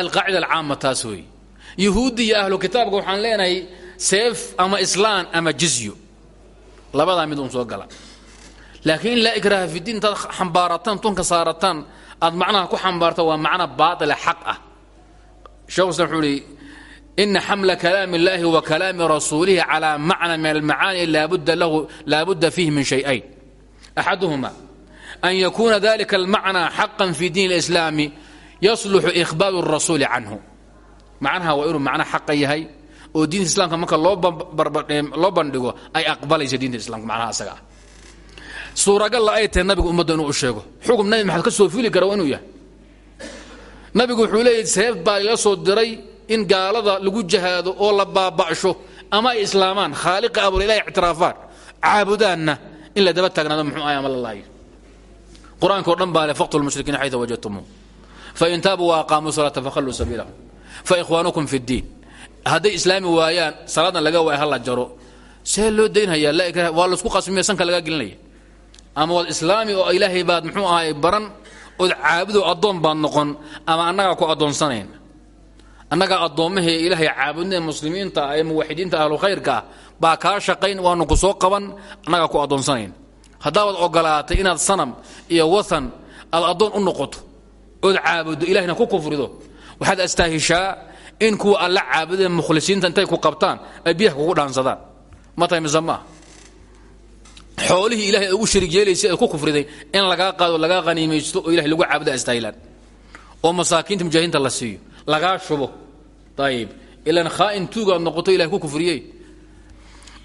alqaacida alcaama taas wey yuhuuddi iyo ahlu kitaabka waxaan leenahay seef ama islaan ama jizyo labadaa mid uun soo gala laakiin in laa ikraha fi diin intaad xambaarataan tunka saarataan aad macnaha ku xambaarta waa macna baatila xaq ah sheekhu islam wuxuu ihi ina xamla kalaami اllahi wa kalaami rasuulihi calى macna min almacaani laabudda fiihi min shayayn axaduhuma an yakuna dalika almacna xaqan fi diin اlislaami yasluxu ikhbaaru الrasuuli canhu macnaha waa inuu macno xaqa yahay oo diinta islaamka marka loo bandhigo ay aqbalaysa diinta islamka macnaha asaga. Ah suuragalla ay tahay nabigu ummadda inuu u sheego. Xugum nabi maxamed ka soo fuli kara inuu yahay. Nabigu wuxuu leeyahy seef baa ila soo diray in gaalada lagu jahaado oo la baaba'sho ama ay islaamaan. Khaaliqa abuur ilahay ictiraafaan. Caabudaanna daba taagnaado muxuu ahay ama la laayo qur'aanka o dhan baa le faqtulu lmushrikiina xayta wajadtumuuh. Fain taabuu waaqaamuu salaata fakhalluu sabiilahum faikhwaanukum fi ddiin. Hadday islaami waayaan salaadna laga waaya ha la jaro. See loo daynhayaa waa la isku qasmiya sanka gelinaya. Ama waad islaami oo ilaahay baad muxuu ahay baran ood caabudo addoon baad noqon ama annagaa ku addoonsanayn. Annagaa addoommahee ilaahay caabudnee muslimiinta ee muwaxidiinta ahlu khayrka ah baa kaa shaqayn waanu ku soo qaban annagaa ku addoonsanayn. Haddaabad ogolaatay inaad sanam iyo wathan aad addoon u noqoto ood caabuddo ilahayna ku kufrido waxaad astaahishaa in kuwa alla caabudee mukhlisiinta intay ku qabtaan ay biyaha dhaansadaan. Ma tahay mise maaha ilahay ugu aad ku kufriday in lagaa qaado lagaa qaniimaysto oo ilahay lagu caabuda astaahilaan. Oo masaakiinta mujaahidiinta la siiyo lagaa shubo. Ayib ilan khaa'in tuugaad noqoto ilahay ku kufriyey.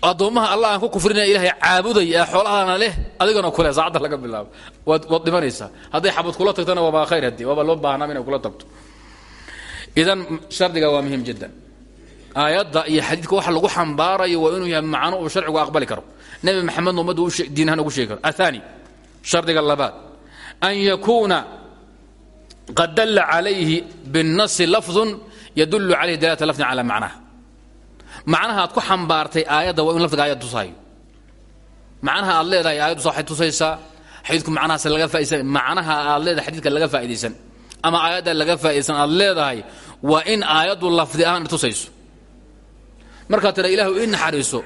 Addoommaha allah aan ku kufrinaya ilaahay caabuday ee xoolahana leh adigana kule saacadda laga bilaabo. Waad dhimanaysaa. Hadday xabad kula tagtana waabaa khayr haddii waaba loo baahnaa inay kula tagto idan shardiga waa muhiim jiddan aayadda iyo xadiidka waxa lagu xambaarayo waa inuu yahay macno uu sharcigu aqbali karo. Nebi maxamedna ummaddu diinahaan ugu sheegi karo. Shardiga labaad. An yakuuna qad dalla calayhi binnasi lafdun yadullu calayhi dalaalata lafdin calaa macnaha. Macnaha aad ku xambaartay aayadda waa in lafdiga ayad tusaayo. Macnaha aad leedahay aayaddu waxay tusaysaa laga faa'idaysan macnaha aad leedahay laga faa'idaysan ama aayadda laga faa'idaysan aad leedahay waa in aayaddu lafdi ahaan tusayso. Markaad tira ilaahu ii naxariiso.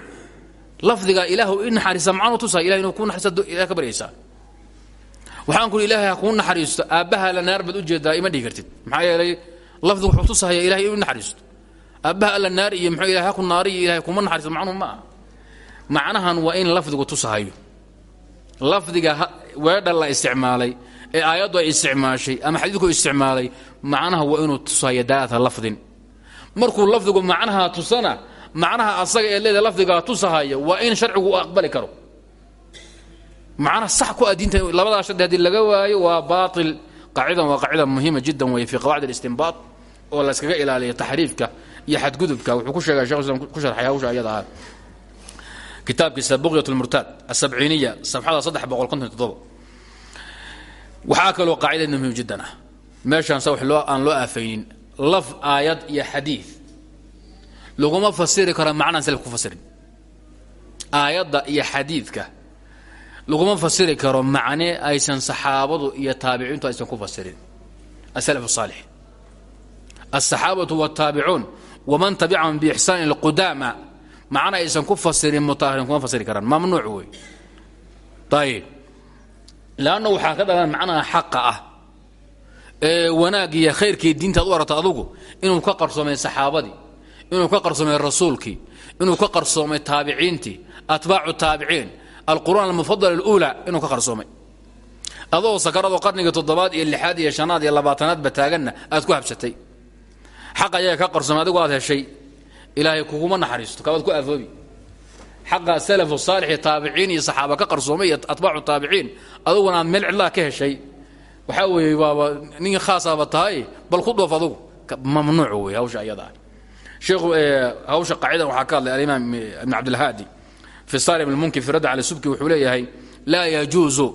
Lafdiga ilaahu ii naxariisa macnuu tusaya ilahay inuu kuu naxariisa ilahay ka waxaan ku ilaahay ha kuu naxariisto. Aabbaha naar baad u jeedaa ima dhihi kartid. Maxaa yeelay wuxuu tusahaya ilahay inuu naxariisto. Aabbaha alla naar iyo muxuu ilahay ha ku naari iyo ilahay kuma naxariisto macnuhu ma aha. Macnahan waa in lafdigu tusahayo lafdiga weedha la isticmaalay ee aayaddu ay isticmaashay ama xadiidku isticmaalay macnaha waa inuu tusayo dalaata lafdin. Markuu lafdigu macnaha tusana macnaha asaga ee leeda lafdigaa tusahaya waa in sharcigu aqbali karo. Macnaha sax ku adiinta labadaa shardi haddii laga waayo waa baatil. Qaacidan waa qaacida muhiima jiddan weeye fii qawaacid alistinbaat oo la yskaga ilaaliyo taxriifka iyo xadgudubka. Wuxuu ku sheegay shekh ku sharxay hawsha ayada ah kitaabkiisa buqyat lmurtaad asabciiniya safxada saddex waxaa kaloo qaacidadna muhiim jiddan ah meeshaan se wax loo aan loo aafaynin laf aayad iyo xadiid laguma fasiri karo macnaan salaf ku fasirin. Aayadda iyo xadiidka. Laguma fasiri karo macne aysan saxaabadu iyo taabiciintu aysan ku fasirin. Asalaf saalix. Alsaxaabatu waltaabicuun waman tabicahum biixsaan ilqudaama macna aysan ku fasirin mutaahirin kuma fasiri karaan. Mamnuuc wey leanna waxaa ka dhalan macnaha xaqa ah ee wanaag iyo khayrkii diintaad u aragta adugu inuu ka qarsoomay saxaabadii inuu ka qarsoomay rasuulkii inuu ka qarsoomay taabiciintii atbaacu taabiciin alqur'aan almufadal aluula inuu ka qarsoomay adoo sakaradoo qarniga toddobaad iyo lixaad iyo shanaad iyo labaatanaadba taaganna aad ku habsatay xaq ayaga ka qarsoomay adigu aad heshay ilaahay kuguma naxariisto kabaad ku aafoobi xaqa salafu saalixi taabiciin iyo saxaaba ka qarsoomay iyo atbaacu taabiciin. Aduguna aad ka heshay. Waxaa weeye waaba nin khaasaaba tahay bal ku dhoof mamnuuc wey hawsha ayada. Sheekhu hawsha qaacidan waxaa ka hadlay alimaam ibn cabdilhaadi fi salim almunki fi radd cala subki wuxuu leeyahay laa yajuuzu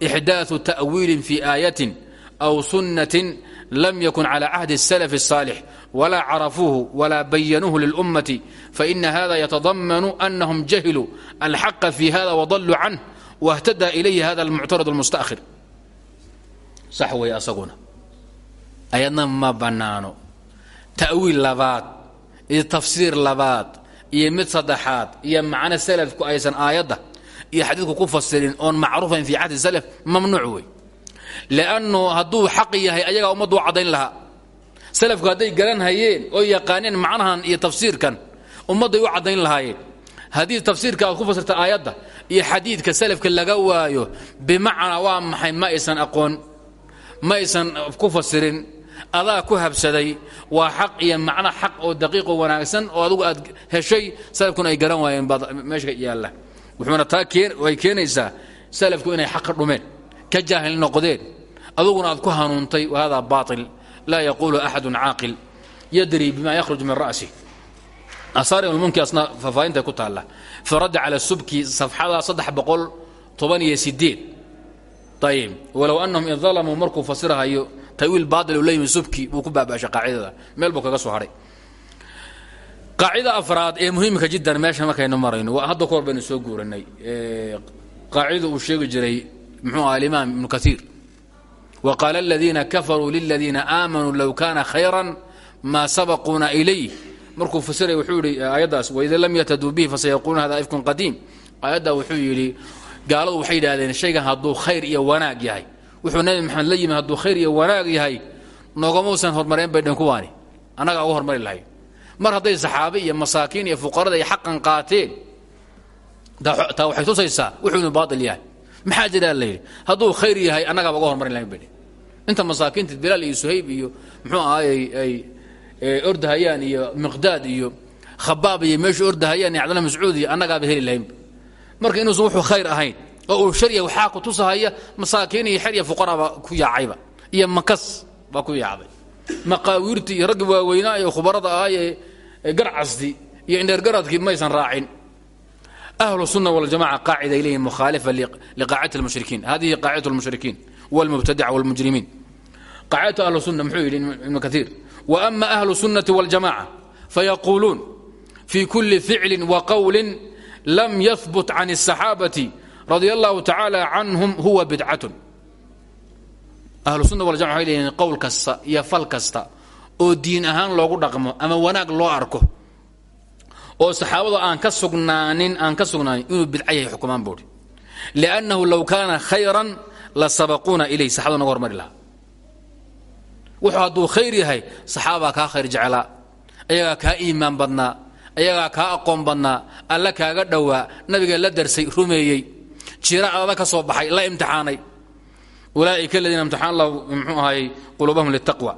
ixdaaثu ta'wiilin fi aayatin aw sunnatin lam yakun cala cahdi الsalaf الصaalix wla carafuuhu wla bayanuuhu lilummati faina hada yatadamanu anahum jahiluu alxaqa fi hada wadaluu canh wاhtada ilayhi hada almuctarad اlmustaأkhir sax wey asaguna ayadna ma bannaano ta'wiil labaad iyo tafsiir labaad iyo mid saddexaad iyo macno salafku aysan aayadda iyo xadiidku ku fasirin oon macruufayn fii cahdi salaf mamnuuc wey liannu hadduu xaq yahay ayagaa ummaddu caddayn lahaa salafku hadday garan hayeen oo yaqaaneen macnahan iyo tafsiirkan ummadday u caddayn lahaayeen haddii tafsiirka aad ku fasirta aayadda iyo xadiidka salafka laga waayo bimacnaa waa maxay ma aysan aqoon ma aysan ku fasirin adaa ku habsaday waa xaq iyo macno xaq oo daqiiqo wanaagsan oo adugu aad heshay salafkuna ay garan waayeen meesha yaalla wuxuuna taa ay keenaysaa salafku inay xaqa dhumeen ka jaahil noqdeen aduguna aad ku hanuuntay wahada baail laa yaquulu axadu caaqil. Yadri bima yakhruj min ra'si. Asaari almunki asna faafaahinta ku taalla. Fi raddi cala subki safxada saddex boqol toban anahum id dalamuu markuu fasirahayo tawiil baail la yimi subki buu ku baabaashay qaacidada. Meel buu kaga soo hadhay qaacida afraad ee muhiimka jiddan meesha markaynu marayno hadda kahor soo guuranay qaacidada uu sheegi jiray muxuu aha alimaam ibnu kaiir waqaala aladiina kafaruu liladiina aamanuu low kaana khayran maa sabaquuna ilayh markuu fasiray wuxuu yidhi aayaddaas waida lam yataduu bihi fasayaquuluuna hada ifkun qadiim aayaddaa wuxuu yidhi gaaladu waxay yidhahdeen shaygan hadduu khayr iyo wanaag yahay wuxuu nabi maxamed la yimi hadduu khayr iyo wanaag yahay nogamausan hormareen bay dhan kuwaani annagaa uga hormari lahayn mar hadday saxaabe iyo masaakiin iyo fuqarada ay xaqan qaateen taa waxay tusaysaa wuxuu inu baail yahay maxaa jiraa layidhi hadduu khayr yahay annagaaba uga hormarin lahayn bay inta masaakiinta bilaal iyo suhayb iyo muxuu ahaay ay ordahayaan iyo miqdaad iyo khabaab iyo meeshu ordahayaan iyo cabdullah mascuud iyo annagaaba heli lahaynba marka inuusan wuxuu khayr ahayn oo uu shariya waxaa ku tusahaya masaakiin iyo xer iyo fuqaraaba ku yaacayba iyo makas baa ku yaacday. Maqaawiirtii iyo raggi waaweynaa ee khubarada ahaa ee garcasti iyo indheergaradkii maysan raacin. Ahlu sunna waljamaca qaacida ilayhim mukhaalifa liqaacidati lmushrikiin hadihi qaacidatu lmushrikiin walmubtadica walmujrimiin qaacidatu ahlu sunna muxuu yidhi ibnu kaiir wa ama ahlu sunnati waljamaca fayaquuluun fi kuli ficlin wa qowlin lam yahbut can الsaxaabati radia allahu tacaala canhum huwa bidcatun ahlu sunna waljamaca waxay leeyihiin qowl kasta iyo fal kasta oo diin ahaan loogu dhaqmo ama wanaag loo arko oo saxaabadu aan ka sugnaanin aan ka sugnaanin inuu bidca yahay xukumaan buuhi liannahu low kaana khayran la sabaquuna ilayh saxabada naga hormari lahaa. Wuxuu hadduu khayr yahay saxaabaa kaa khayr jeclaa. Ayagaa kaa iimaan badnaa ayagaa kaa aqoon badnaa alla kaaga dhowaa nabiga la darsay rumeeyey. Jira ka soo baxay la imtixaanay. Ulaaika aladiina imtixaan allahu mxuu ahaayey quluubahum litaqwa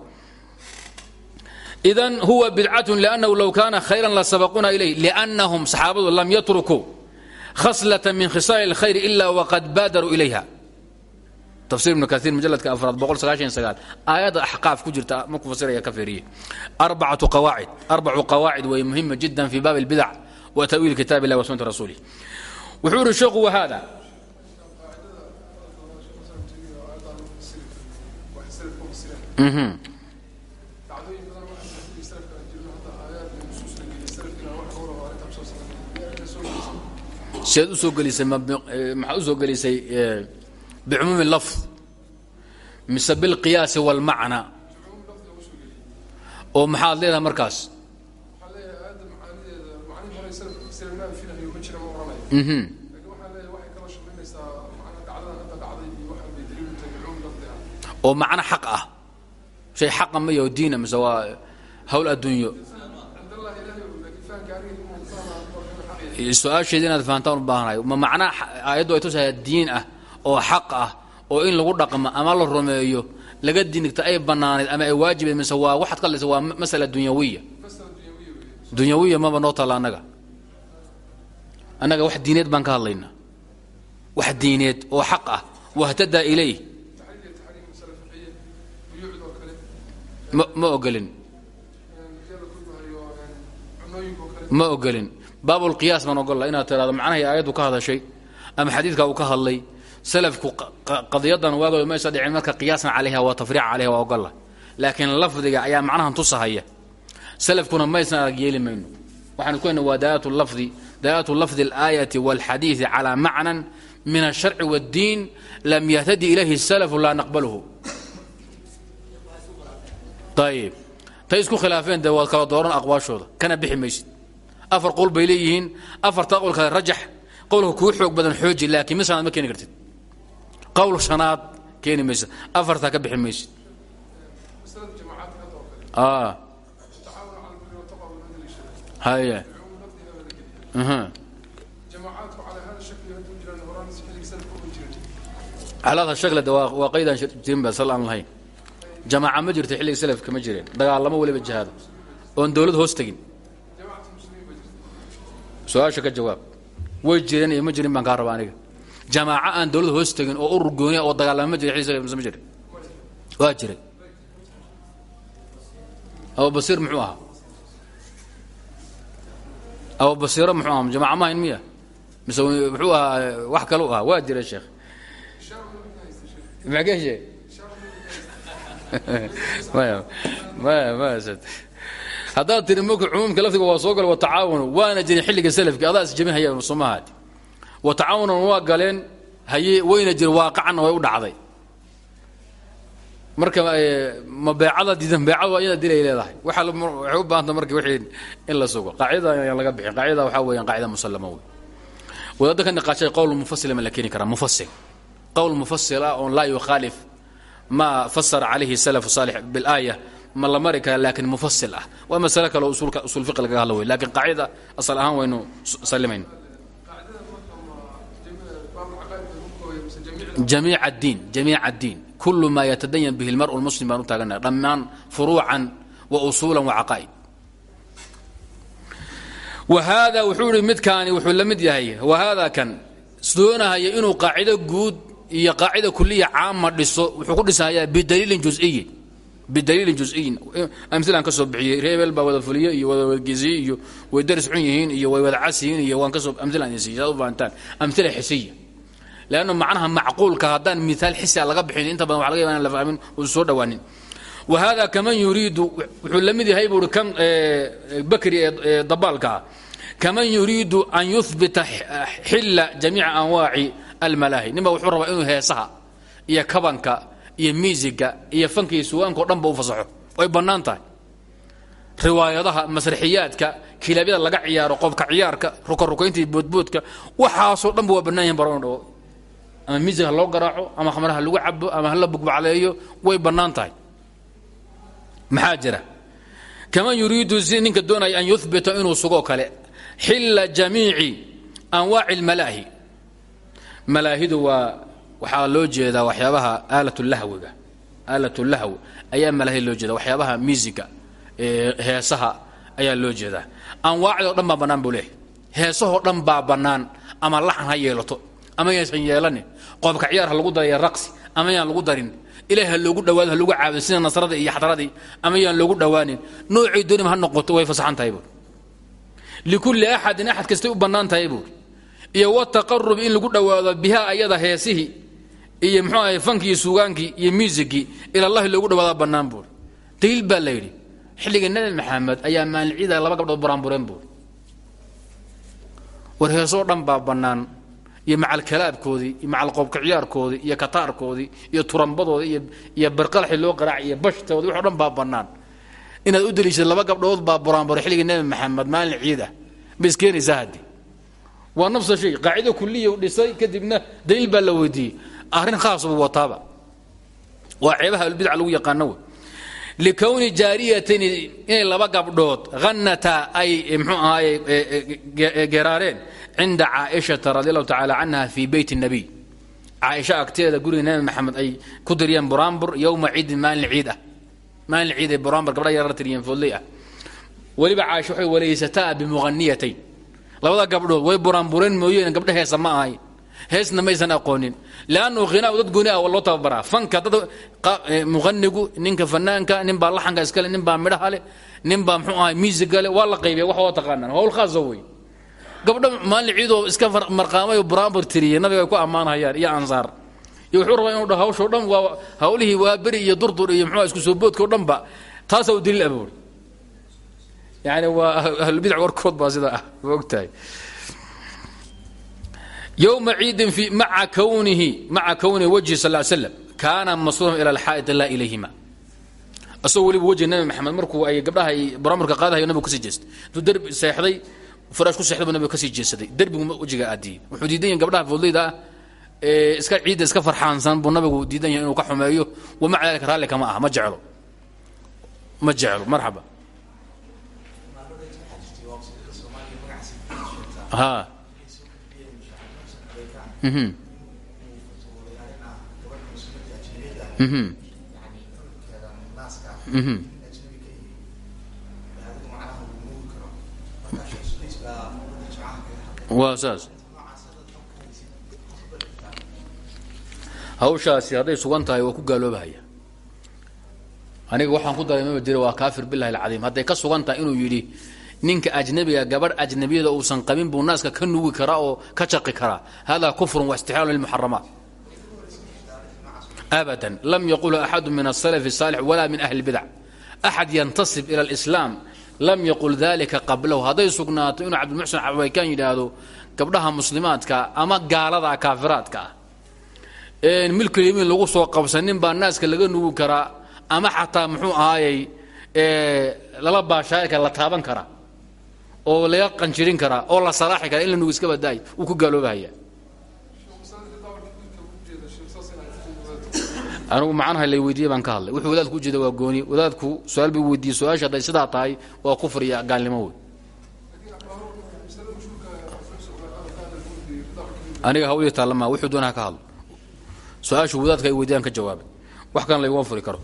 idan huwa bidcatun liannahu low kaana khayran la sabaquuna ilayh liannahum saxaabadu lam yatrukuu khaslata min khisaali اlkhayr ila waqad baadaruu ilayha tafsir ibnu kaiir mujaladka afraad aayadda axqaaf ku jirta markuu fasiraya ka feeriye arbacatu qawaacid arbacu qawaacid way muhima jiddan fi baabi اlbidac wa ta'wiil kitaab illahi wa sunnati rasulih wuxuu yihi sheekhu wahada siaad u soo gelisay maxaa u soo gelisay bicumuumi lafd mise bilqiyaasi walmacna oo maxaad leedahay markaas oo macno xaq ah shay xaqa mayo diina mise waa hawl adduunyo su'aasheeda inaad fahantaan u baahanayo ma macnaa aayaddu ay tusahay diin ah oo xaq ah oo in lagu dhaqmo ama la rumeeyo laga dinigta ay bannaanayd ama ay waajibeed mise waa waxaad ka hadlaysa waa masala dunyawiya. Dunyawiya maba noo taalla annaga. Annaga wax diineed baan ka hadlaynaa. Wax diineed oo xaq ah wahtadaa ilayh. Ma ma ogolin. Ma ogolin. Baabulqiyaas baan ogolla inaad tiraado macnahay aayaddu ka hadashay ama xadiidka uu ka hadlay salafku qadiyadan waagooda maysa dhicin marka qiyaasan calayha waa tafriic calayha waa ogolla laakiin lafdiga ayaa macnahan tusahaya. Salafkuna maysan arag yeeli mayno. Waxaanu ku hayna waa dalaatu lafdi dalaatu lafdi alaayati walxadiidi calaa macnan min alsharci waaddiin lam yahtadi ilayhi salafu laa naqbaluhu. Ayib tay khilaafeen waad kala dooran aqwaashooda. Kana bixi afar qowl bay leeyihiin afarta qowl kale rajax. Qowlka kuu xoog badan xooji laakiin mid shanaad ma keeni kartid qowl shanaad keeni maysid afartaa ka bixi maysid haya calada shakle de waa qaydaan jirin ba sal aan lahayn. Jamaaca ma jirto xilliga salafka ma jireen dagaalamo weliba jihaado. Oon dowlad hoos tegin. Su'aasha ka jawaab. Way jireen iyo ma jirin baan kaa rabaa aniga jamaaco aan dowlad hoos tegin oo urur gooniya oo dagaalamo ma jira xilliga salafka ma jirin waa jiray. Abubasiir muxuu ahaa? Abubasiiro muxuu ahaa? Jamaaca ma hayn miya? Mise muxuu ahaa wax kalu ahaa? Waa jira sheekh. Mageeshe [laughs] maya maya maya sad haddaad tiri marka cumuumka laftiga waa soo gala watacaawanu waana jirin xilliga salafki adaa is jebin watacaawunan waa galeen haye wayna jirin waaqacanna way u dhacday. Marka ma beecada diidan beecada waa iyada dilay leedahay. Waxa waxay u baahanta marka wixii in la sugo. Qaacidada ayaan laga bixin qaacida waxaa weeyaan qaacida musallama wey wadaadda ka niqaashay qowl mufasila ma la keeni karaa. Mufasil qowl mufasil ah oon laa yukhaalif ma fasara calayhi salafu saalix bilaaya ma la mari kara laakiin mufasil ah. Waa masale kale oo usulka usul fiqi lagaga hadla wey laakiin qaacida asal ahaan waynu sallimayno jamiic addiin jamiic addiin kul ma yatadayan bihi lmaru lmuslim baan u taaganaha dhammaan furuucan wa usuulan wa caqaa'id wa haada wuxuu ihi midkaani wuxuu la mid yahay wa haada kan doonahaya inuu qaacido guud iyo qaacida kuliya caama dhiso wuxuu ku dhisahayaa bidaliilin juziyin bidaliilin juziyin amhilaan ka soo bixiyey reebel baa wada fuliye iyo wada wadgeziye iyo way daris xun yihiin iyo way wada cas yihiin iyo waan ka soo amhilaan idin siiy saad u fahantaan amhila xisiya lannu macnaha macquulka haddaan miaal xisia laga bixin inta badan wa laga an la fahmin uusa soo dhawaanin wa kaman yuriidu wuxuu la yahay buui kan bakri ee dabaalkaa kaman yuriidu an yuhbita xilla jamiica anwaaci almalaahi ninba wuxuu rabaa inuu heesaha iyo kabanka iyo miisiga iyo fanka iyo suwaanka o dhan u fasaxo way bannaan tahay riwaayadaha masraxiyaadka kilaabyada laga ciyaaro qobka ciyaarka rukarukaynta boodboodka waxaasoo dhan ba waa bannaan yahin baron ama miisig loo garaaco ama khamar ha lagu cabo ama hala bugbacleeyo way bannaan tahay. Maxaa jira? Kaman yuriidu si ninka doonaya an yuhbita inuu sugoo kale xilla jamiici anwaaci almalaahi malaahidu waa waxaa loo jeedaa waxyaabaha aalatulahwiga. Aalatulahw ayaa malaahi loo jeeda waxyaabaha miisiga heesaha ayaa loo jeedaa. Anwaacdoo dhan baa bannaan buu leeyahy heesahoo ama laxan ha yeelato ama yaysan yeelanin qoobka ciyaar lagu daraya raqsi ama yaan lagu darin. Ilahi ha loogu dhawaado ha sida nasrada iyo xadradii ama yaan loogu dhawaanin. Noocay doonima ha noqoto way fasaxan tahay likulli axadin axad kastay u bannaan tahay buuri iyo wataqarubi in lagu dhowaado biha ayada heesihii iyo muxuu ahay fankii suugaankii iyo miusigii ilallahi loogu dhawaadaa bannaan buuri daliil baa la nabi maxamed ayaa maaliciida laba gabdhood buraanbureen buuri war heesoo dhan baa bannaan iyo macalkalaabkoodii iyo macalqoobka ciyaarkoodii iyo kataarkoodii iyo turambadoodii iyo barqalxi loo qaraac iyo bashtoodii wax dhan baa bannaan. Inaad u daliishad laba gabdhood baa buraanbura xilligii nebi maxamed maalin ciid ah ma iskeenaysaa haddii? Waa nafsa shay qaacido kuliya dhisay kadibna daliil baa la weydiiyey. Arrin khaasbu wataaba. Waa ceebaha albidac lagu yaqaano wey. Likowni jaariyatin inay laba gabdhood hanata ay mxuu ahaay geraareen cinda caaishata radi allahu tacaala canha fii beyt الnabiy caaisha agteeda guriga nebi maxamed ay ku diriyeen buraanbur yowma ciidin maalin ciid ah. Maalin ciid ay buraanbur gabdha yarar tiriyeen foodley ah. Weliba caaisha waxay walaysataa bimuqaniyatayn labada gabdhood way buraanbureen mooyeen gabdha heesa ma ahay. Heesna maysan aqoonin. Lannu hinaa dad gooni ah loo tababaraa. Fanka dad muqanigu ninka fanaanka nin baa laxanka iskale nin baa midhaha leh nin baa mxuu ahay miisiga wey gabdho maalin ciidoo iska marqaamay buraanbur tiriyey nabiga ay ku ammaanhayaan iyo ansaar iyo wuxuu rabaa inuu hawshoo dhan waa hawlihii waa beri iyo durdur iyo mxuu isku soo boodka o dhan ba taasaa u daliil aboori yani waa ahlulbidac warkood baa sidaa ah ma ogtahay. Yowma ciidin fi maa kownihi maca kownihi wajhi sal l slam kaana masruuran ila alxaa'id laa ilayhima. Asagoo weliba wejhi nabi maxamed markuu ay gabdhaha ay buraamurka qaadahayo nabigu ka sii jeestay. Intuu derbi seexday faraash ku seexday buu nabigu ka sii jeesaday. Derbigu wejiga aadiyey wuxuu diidan yahay gabdhaha foodleyda ah ee iska ciidda iska farxaansan buu nabigu diidan yahay inuu ka xumeeyo. Wamaca dalika raalli kama aha ma jeclo. Ma jeclo marxaba. Ha. Mhm waa saas hawshaasi hadday sugan tahay waa ku gaaloobahaya aniga waxaan ku daray maba jira waa kaafir bilahi alcadiim hadday ka sugan tahay inuu yidhi ninka ajnabiga gabadh ajnabiyada uusan qabin buu naaska ka nuugi karaa oo ka jaqi karaa hada kufrun wa istixlaalun lilmuxaramaat abadan lam yaqulhu axadu min asalaf الsaalix wala min ahli اlbidac axad yantasib ila اlislaam lam yaqul dalika qablahu. Hadday sugnaato inuu cabdilmuxsin cabwaykaan yidhaahdo gabdhaha muslimaadka ama gaalada kaafiraadka. Ah milkulyamiin lagu soo qabsanin baa naaska laga nugi karaa ama xataa muxuu ahaayey lala baashaari la taaban karaa oo laga qanjirin karaa oo la salaaxi kara in la nugi iska badaayo wuu ku gaaloobahaya anugu macanaha la weydiiye baan ka hadlay. Wuxuu wadaadku u jeeda waa gooniye wadaadku su'aal weydiiyey. Su'aasha sidaa tahay waa kufr iyo gaalnimo wey aniga hawlihii taallama wuxuu doonaa ka hadlo su'aashu wadaadka ay weydiiyaan ka jawaabay. Wax kan layguma furi karo.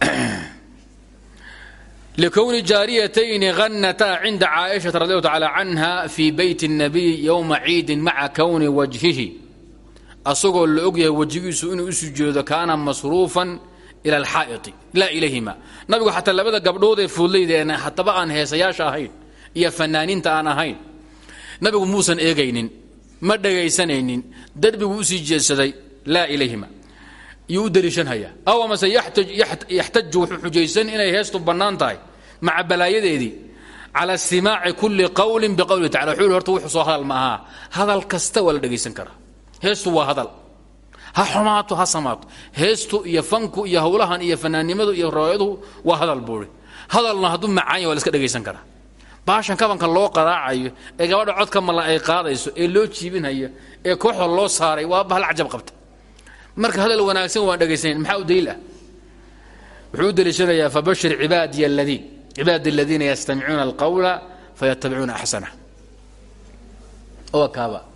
[clears throat] Lkwni jaariyatayni hannataa cinda caaishata radi allahu tacala canha fii beyt الnabiy ywma ciidin maca kwni wajhihi asagoo la og yahay wejigiisu inuu u sujuudo kaana masruufan ila alxaa'iti laa ilayhima. Nabigu xataa labada gabdhood ee fuudlaydeena hataba aan heesayaasha ahayn iyo fanaaniinta aan ahayn nabigu muusan eegaynin ma dhagaysanaynin darbiguu u sii jeedsaday laa ilayhima. Yuu u daliishanhayaa aw amase yaxtaju wuxuu xujaysan inay heestu bannaan tahay maca balaayadeedii cala kulli qowlin biqowlihi tacala. Wuxuu wuxuu soo hadal ma hadal kasta waa la dhagaysan karaa heestu waa hadal. Ha xumaato ha samaato heestu iyo fanku iyo howlahan iyo fanaannimadu iyo rawaayaduhu waa hadal buuri. Hadalna hadduu macaanya waa la iska dhagaysan karaa. Baashan kabanka loo qaraacayo ee gabadha codka malla ay qaadayso ee loo jiibinhayo ee kooxda loo saaray waa bahal cajab qabta. Marka hadal wanaagsan waan dhagaysanayn maxaa u daliil ah? Wuxuu daliishanayaa fabashir cibaadiya aladiin cibaadi aladiina yastamicuuna alqawla fayatabicuuna axsanah kaaba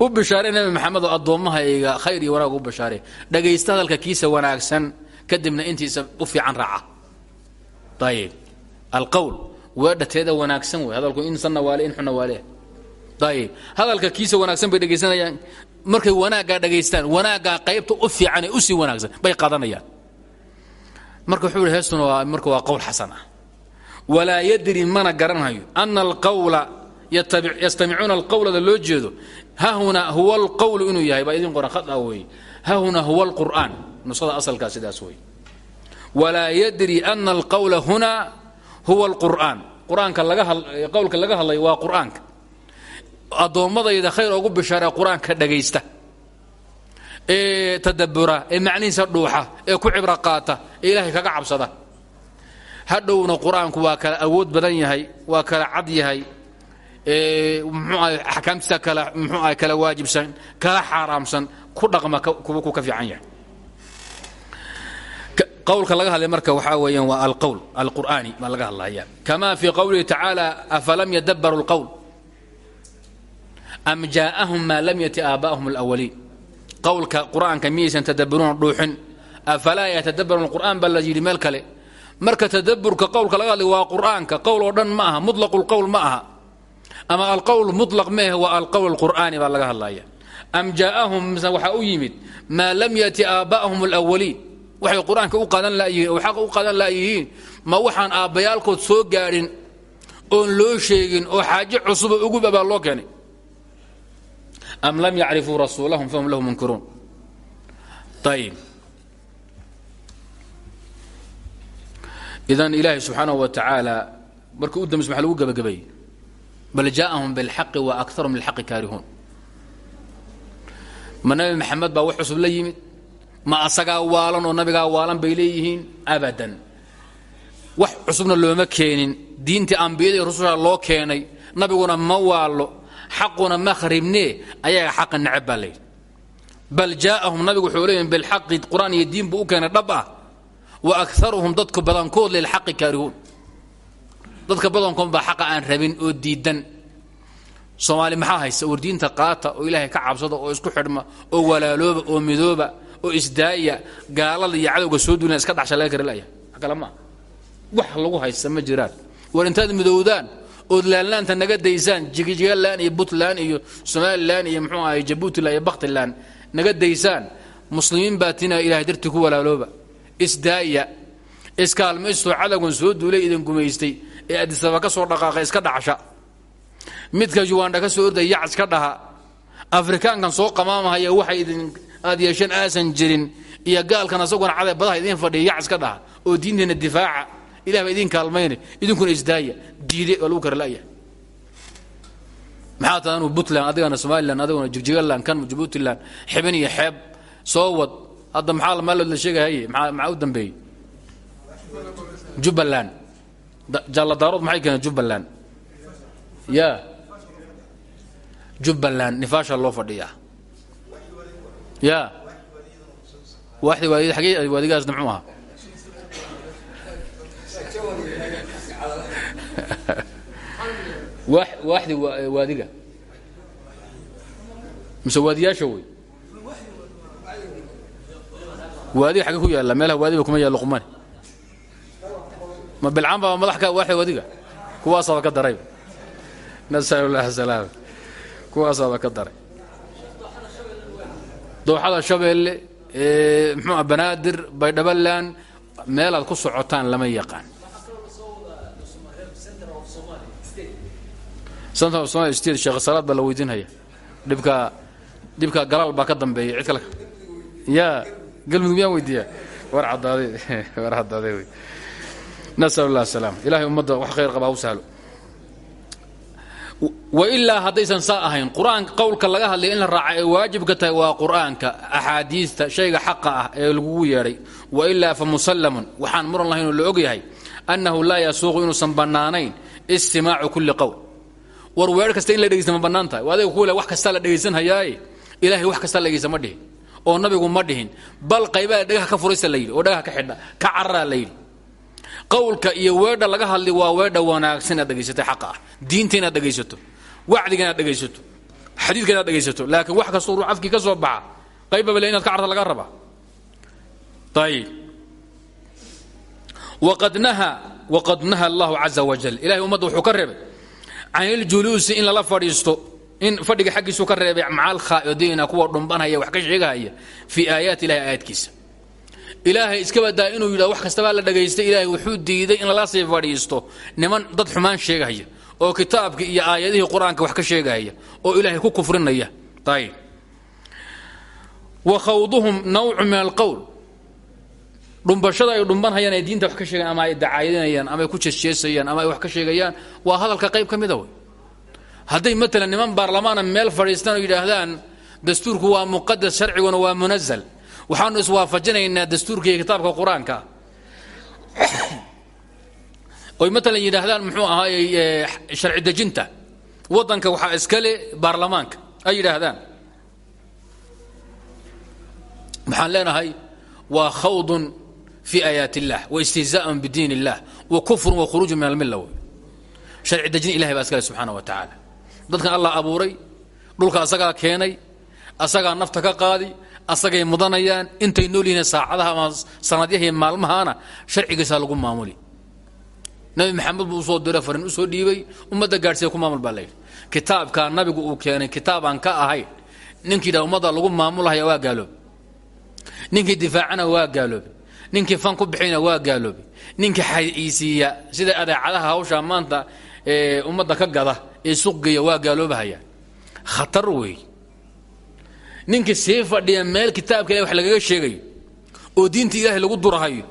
u bishaare nabi maxamed oo addoommahayga khayr iyo wanaag u bishaare dhagaysta hadalka kiisa wanaagsan kadibna intiisa u fiican raaca. Ayib alqowl weedhateeda wanaagsan wey hadalku in sanna waale in xunna waale ayib hadalka kiisa wanaagsan bay dhegaysanayaan markay wanaaggaa dhagaystaan wanaaggaa qaybta u fiican ee u sii wanaagsan bay qaadanayaan. Marka wuxuu heestuna waa marka waa qowl xasan ah. Walaa yadri mana garanhayo ana alqawla yastamicuuna alqawlada loo jeedo hahuna huwa alqawlu inuu yahay? Baa idin qoran khada weeye. Hahuna huwa alqur'aan? Nusada asalkaa sidaas wey walaa yadri ana alqawla huna huwa alqur'aan. Qur'aanka laga qowlka laga hadlayo waa qur'aanka. Khayr ugu bishaaree qur'aanka ee tadabura ee macnihiisa dhuuxa ee ku cibro qaata ilaahay kaga cabsada. Hadhowna qur'aanku waa kala awood badan yahay waa kala cad yahay mxuuaha axkaamtiisa kala mxuuaha kala waajibsan kala xaaraamsan ku dhaqma kuwa ku ka fiican yahay. Qowlka laga hadlay marka waxaa weeyaan waa alqowl alqur'aani baa laga hadlaya kama fii qowlihi tacaala afalam yadabbaru alqowl? Am jaa'ahum maa lam yati aabaa'ahum alawaliin qowlka qur'aanka miyaysan tadabburuuna dhuuxin afalaa yatadabbaruuna alqur'aan baa la yidhi marka tadaburka qowlka laga hadlay waa qur'aanka qowl oo dhan ma aha mutlaqu lqowl ma aha ama alqowl mutlaq mehe waa alqowl alqur'aani baa laga hadlaya am jaa'ahum mise u yimid maa lam yati aabaa'ahum alawaliin waxay qur'aanka u qaadan layihiin oo xaqa u qaadan laayihiin ma waxaan aabbayaalkood soo gaadhin oon loo sheegin oo xaaje cusuba uguba baa loo keenay. Am lam yacrifuu rasuulahum fahum lahu munkiruun. Ayib idan ilaahay subxaanahu wa tacaala markii u dambaysa maxa lagu gebagabeeyey bal jaa'ahum bilxaqi wa akarhum lilxaqi kaarihuun ma nabi maxamed baa wax cusub la yimid ma asagaa waalan oo nabigaa waalan bay leeyihiin abadan wax cusubna looma keenin diintii ambiyada iyo rususha loo keenay nabiguna ma waalo xaquna ma kharibnee ayaga xaqa necab bal jaa'ahum nabigu wuxuu leeyihiin bilxaqi qur'aan iyo diin buu keenay dhab ah wa akaruhum dadku badankood lilxaqi kaarihuun dadka badankood baa xaqa aan rabin oo diidan. Soomaali maxaa haysta? War diinta qaata oo ilaahay ka cabsada oo isku xidhma oo walaalooba oo midooba oo isdaaya gaalada iyo cadowga soo duulina iska dhaxsha laga kari laya kale wax lagu haysta ma jiraan. War intaad midowdaan ood naga daysaan jigijigalaan iyo puntland iyo somalilan iyo muxuu ahay jabuutiland iyo bakhtiland naga daysaan muslimiin baa tina ilahay ku walaalooba. Isdaaya iskaalmaystoo cadowgan soo duulay idin gumaystay ee adisaba ka soo dhaqaaqa iska dhacsha midka yuwandha ka soo ordaya yac iska dhaha afrikaankan soo qamaamahaya waxay idin aad yeesheen aasan jirin iyo gaalkan asaguna cade badaha idiin fadhiya yac iska dhaha oo diinteena difaaca ilah baa idiin kaalmayna idinkuna isdaaya diide oo lagu maxaa tahay anuu puntland adigana somalilan adiguna jigjigaland kan jabuutiland xibin iyo xeeb soo wad. Hadda maxaa maalood la sheegahaye maxaa u dambeeyey jubbaland jaalladaarood maxay keeneen jubbaland. Ya. Jubbaland nifaasha loo fadhiyaa. Ya. Waaxdi waadid xagee waadigaasna muxuu ahaa? [laughs] Waax waaxdi waadiga. Mise waadiyaasha wey waadiga xagee ku yaalla meelaha waadiba kuma yaallo qumane ma bilcaan baa madax ka waaxda waadiga kuwaasaaba ka daray. Nasal allah salaam kuwaasaaba ka daray. Dooxada shabeelle muxuua banaadir baydhabaland meelaad ku socotaan lama yaqaan. Central somali state sheekh salaad baa la weydiinhaya dhibka dhibka galaal baa ka dambeeya cid kale ya galmudug miyaan weydiiya war caddaaday [laughs] war caddaaday wey nasal allah salaam ilahay ummadda wax khayr qaba u sahlo wailaa haddaysan saa ahayn qur'aanka qowlka laga hadlaya in la raaca ee waajibka tahay waa qur'aanka axaadiista shayga xaqa ah ee lagugu yeedhay wailaa fa musallamun waxaan muran lahayn la og yahay annahu laa yasuuqu inuusan bannaanayn istimaacu kulli qowl war weer kasta in la dhegeysta ma bannaan tahay kuule wax kastaa la dhegaysanhayaaye ilahay wax kastaa la dhegeysta ma dhihin oo nabigu ma dhihin bal qaybaha dhagaha ka furaysa la yidhi oo dhagaha ka xidha ka cararaa la qowlka iyo weedha laga hadli waa weedha wanaagsan inaad dhegaysatay xaqa. Ah diinta inaad dhegaysato. Wacdiga inaad dhegaysato. Xadiidka inaad dhegaysato. Laakiin wax kastoo ruu ka soo baxa qaybaba le inaad ka carta laga rabaa. Ayib waqad naha waqad naha allahu caza wajal ilahay ummadda wuxuu ka reebay can iljuluusi in lala fadhiisto in fadhiga xaggiisu ka reebay macal khaa'idiina kuwa dhumbanhaya wax ka sheegahaya fii aayaati ilahi aayaadkiisa ilaahay iska badaa inuu yidhah wax kastabaa la dhagaystay ilaahay wuxuu diiday in lala sii fadhiisto. Niman dad xumaan sheegahaya oo kitaabkii iyo aayadihii qur'aanka wax ka sheegahaya oo ilaahay ku kufrinaya. Ayib wa khawduhum nawcu min alqowl dhumbashada ay dhumbanhayaan ay diinta wax ka sheegayan ama ay dacaayadinayaan ama ay ku jeesjeesayaan ama ay wax ka sheegayaan waa hadalka qayb ka mida wey. Hadday matalan niman baarlamaana meel fadhiistaan oo yidhaahdaan dastuurku waa muqadas sharciguna waa munazal waxaanu iswaafajinaynaa dastuurka kitaabka qur'aanka. Oy matalan yidhaahdaan muxuu ahaayey sharci dejinta. Waddanka waxaa iskale baarlamaanka. Ay yidhaahdaan. Waxaan leenahay waa khawdun fi aayaat illah wa istihzaaun bidiin illah wa kufrun wa khuruujun min almilla sharci dejin ilahay baa iskale subxaana wa tacaala. Dadkan allah abuuray dhulka asagaa keenay asagaa nafta ka qaadi asagay mudanayaan intay nool yihiin saacadaha ama sanadyaha maalmahaana sharcigiisaa lagu maamuli. Nabi maxamed buu u soo diro farin u soo dhiibay ummadda gaadhsiiya ku maamul baa layidhi kitaabkaa nabigu uu keenay kitaabaan ka ahayn ninkii ummadda lagu maamulhaya waa gaaloobe ninkii difaacana waa gaaloobe ninkii fan ku bixina waa gaaloobe ninkii xayisiiya sida adeecadaha hawsha maanta ummadda ka gada ee suqgeeya waa gaaloobahaya. Khatar weey ninkii sii fadhiya meel kitaabka ilahi wax lagaga sheegayo oo diinta ilaahay lagu durahayo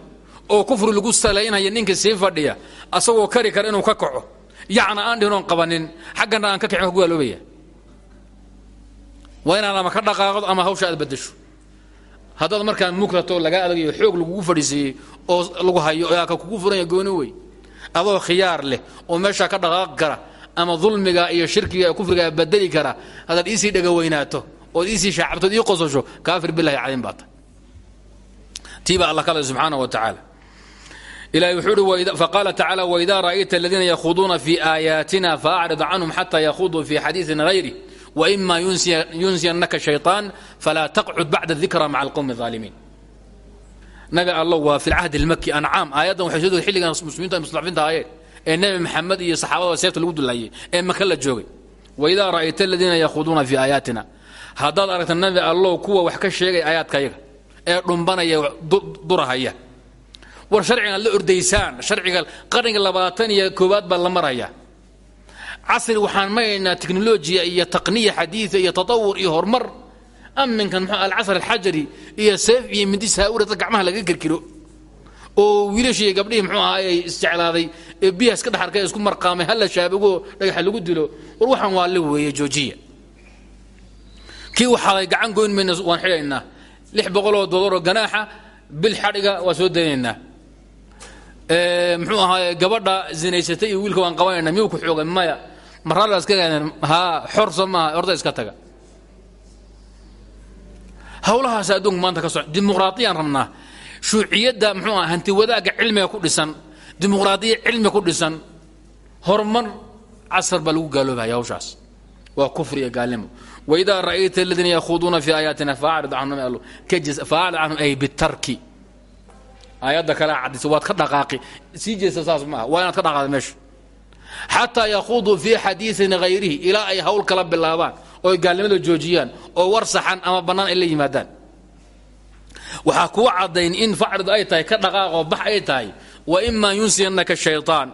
oo kufri lagu salaynaya ninkii sii fadhiya asagoo kari kara inuu ka kaco. Yacna aan dhihin oon qabanin xaggana aan ka kicin wa ku waa inaan ama ka dhaqaaqdo ama hawsha aad badasho haddaad markaa mukrato lagaa adagayo xoog lagugu fadhiisiiyey oo lagu hayo ka kugu furanya gooni wey adoo khiyaar leh oo meeshaa ka dhaqaaqi kara ama dulmiga iyo shirkiga kufriga badeli kara haddaad iisii dhagaweynaato ood iisii shaacabtood ii qososho kaafir bilahi cadiim baa tahay tii baa alla kalay subxaana wa tacaala ilahi wuxuu uhi faqaala tacaala waidaa ra'ayta aladiina yakhuduuna fii aayaatina faacrid canhum xata yakhuduu fii xadiiin hayri waima yunsiyannaka shayطaan falaa taqcud bacda dikra maca alqowmi الظaalimiin nabi allo waa fi lcahdi اlmaki ancaam aayaddan waxay soo degtay xilligan muslimiinta mustadcafiinta aayeen ee nebi maxamed iyo saxaabada seefta lagu dulayay ee maka la joogay waidaa ra'ayta aladiina yakhuduuna fii aayaatina haddaad aragta nabi allow kuwa wax ka sheegay aayaadkayaga ee dhumbanaya durahaya. War sharcigan aad la ordaysaan sharciga qarniga labaatan iyo koowaad baa la maraya. Casri waxaan maraynaa teknolojiya iyo taqniya xadiida iyo tatawur iyo horumar aminkan mxuu alcasr alxajari iyo seef iyo mindi saawirada gacmaha laga kirkiro oo wiilashii iyo gabdhihii mxuu ahaayey isjeclaaday ee biyaha iska dhex isku marqaamay halla shaabigo dhagaxa lagu dilo? War waxaan waa la weeye joojiya kii waxaaday gacan goyn mayna waan xidhaynaa lix boqoloo dolaroo ganaaxa bil xadhiga waa soo daynaynaa. Muxuu ahaaye gabadha zinaysatay iyo wiilka waan qabanayna miyuu ku xoogay? Maya marala iska haa xorsa maaha orda iska taga. Hawlahaas adduunku maanta ka soco dimuqraadiyaan rabnaa. Shuuciyadda muxuu aha hanti wadaagga cilmiga ku dhisan dimuqraadiya cilmi ku dhisan horumar casar baa lagu gaaloobahaya hawshaas. Waa kufri iyo waidaa ra'ayta aladiina yakhuuduuna fi aayaatina faacrid canhum faacrid canhum ay bitarki aayadda kale cadisa waad ka dhaqaaqi sii jeesta saas maaha waa inaad ka dhaqaaqda meesha xataa yakuuduu fii xadiiin hayrihi ilaa ay hawl kala bilaabaan oo gaalnimada joojiyaan oo war ama bannaan ay yimaadaan waxaa kuu caddayn in facrid ay tahay ka dhaqaaqoo bax ay tahay wa imaa yunsiyanaka shayطaan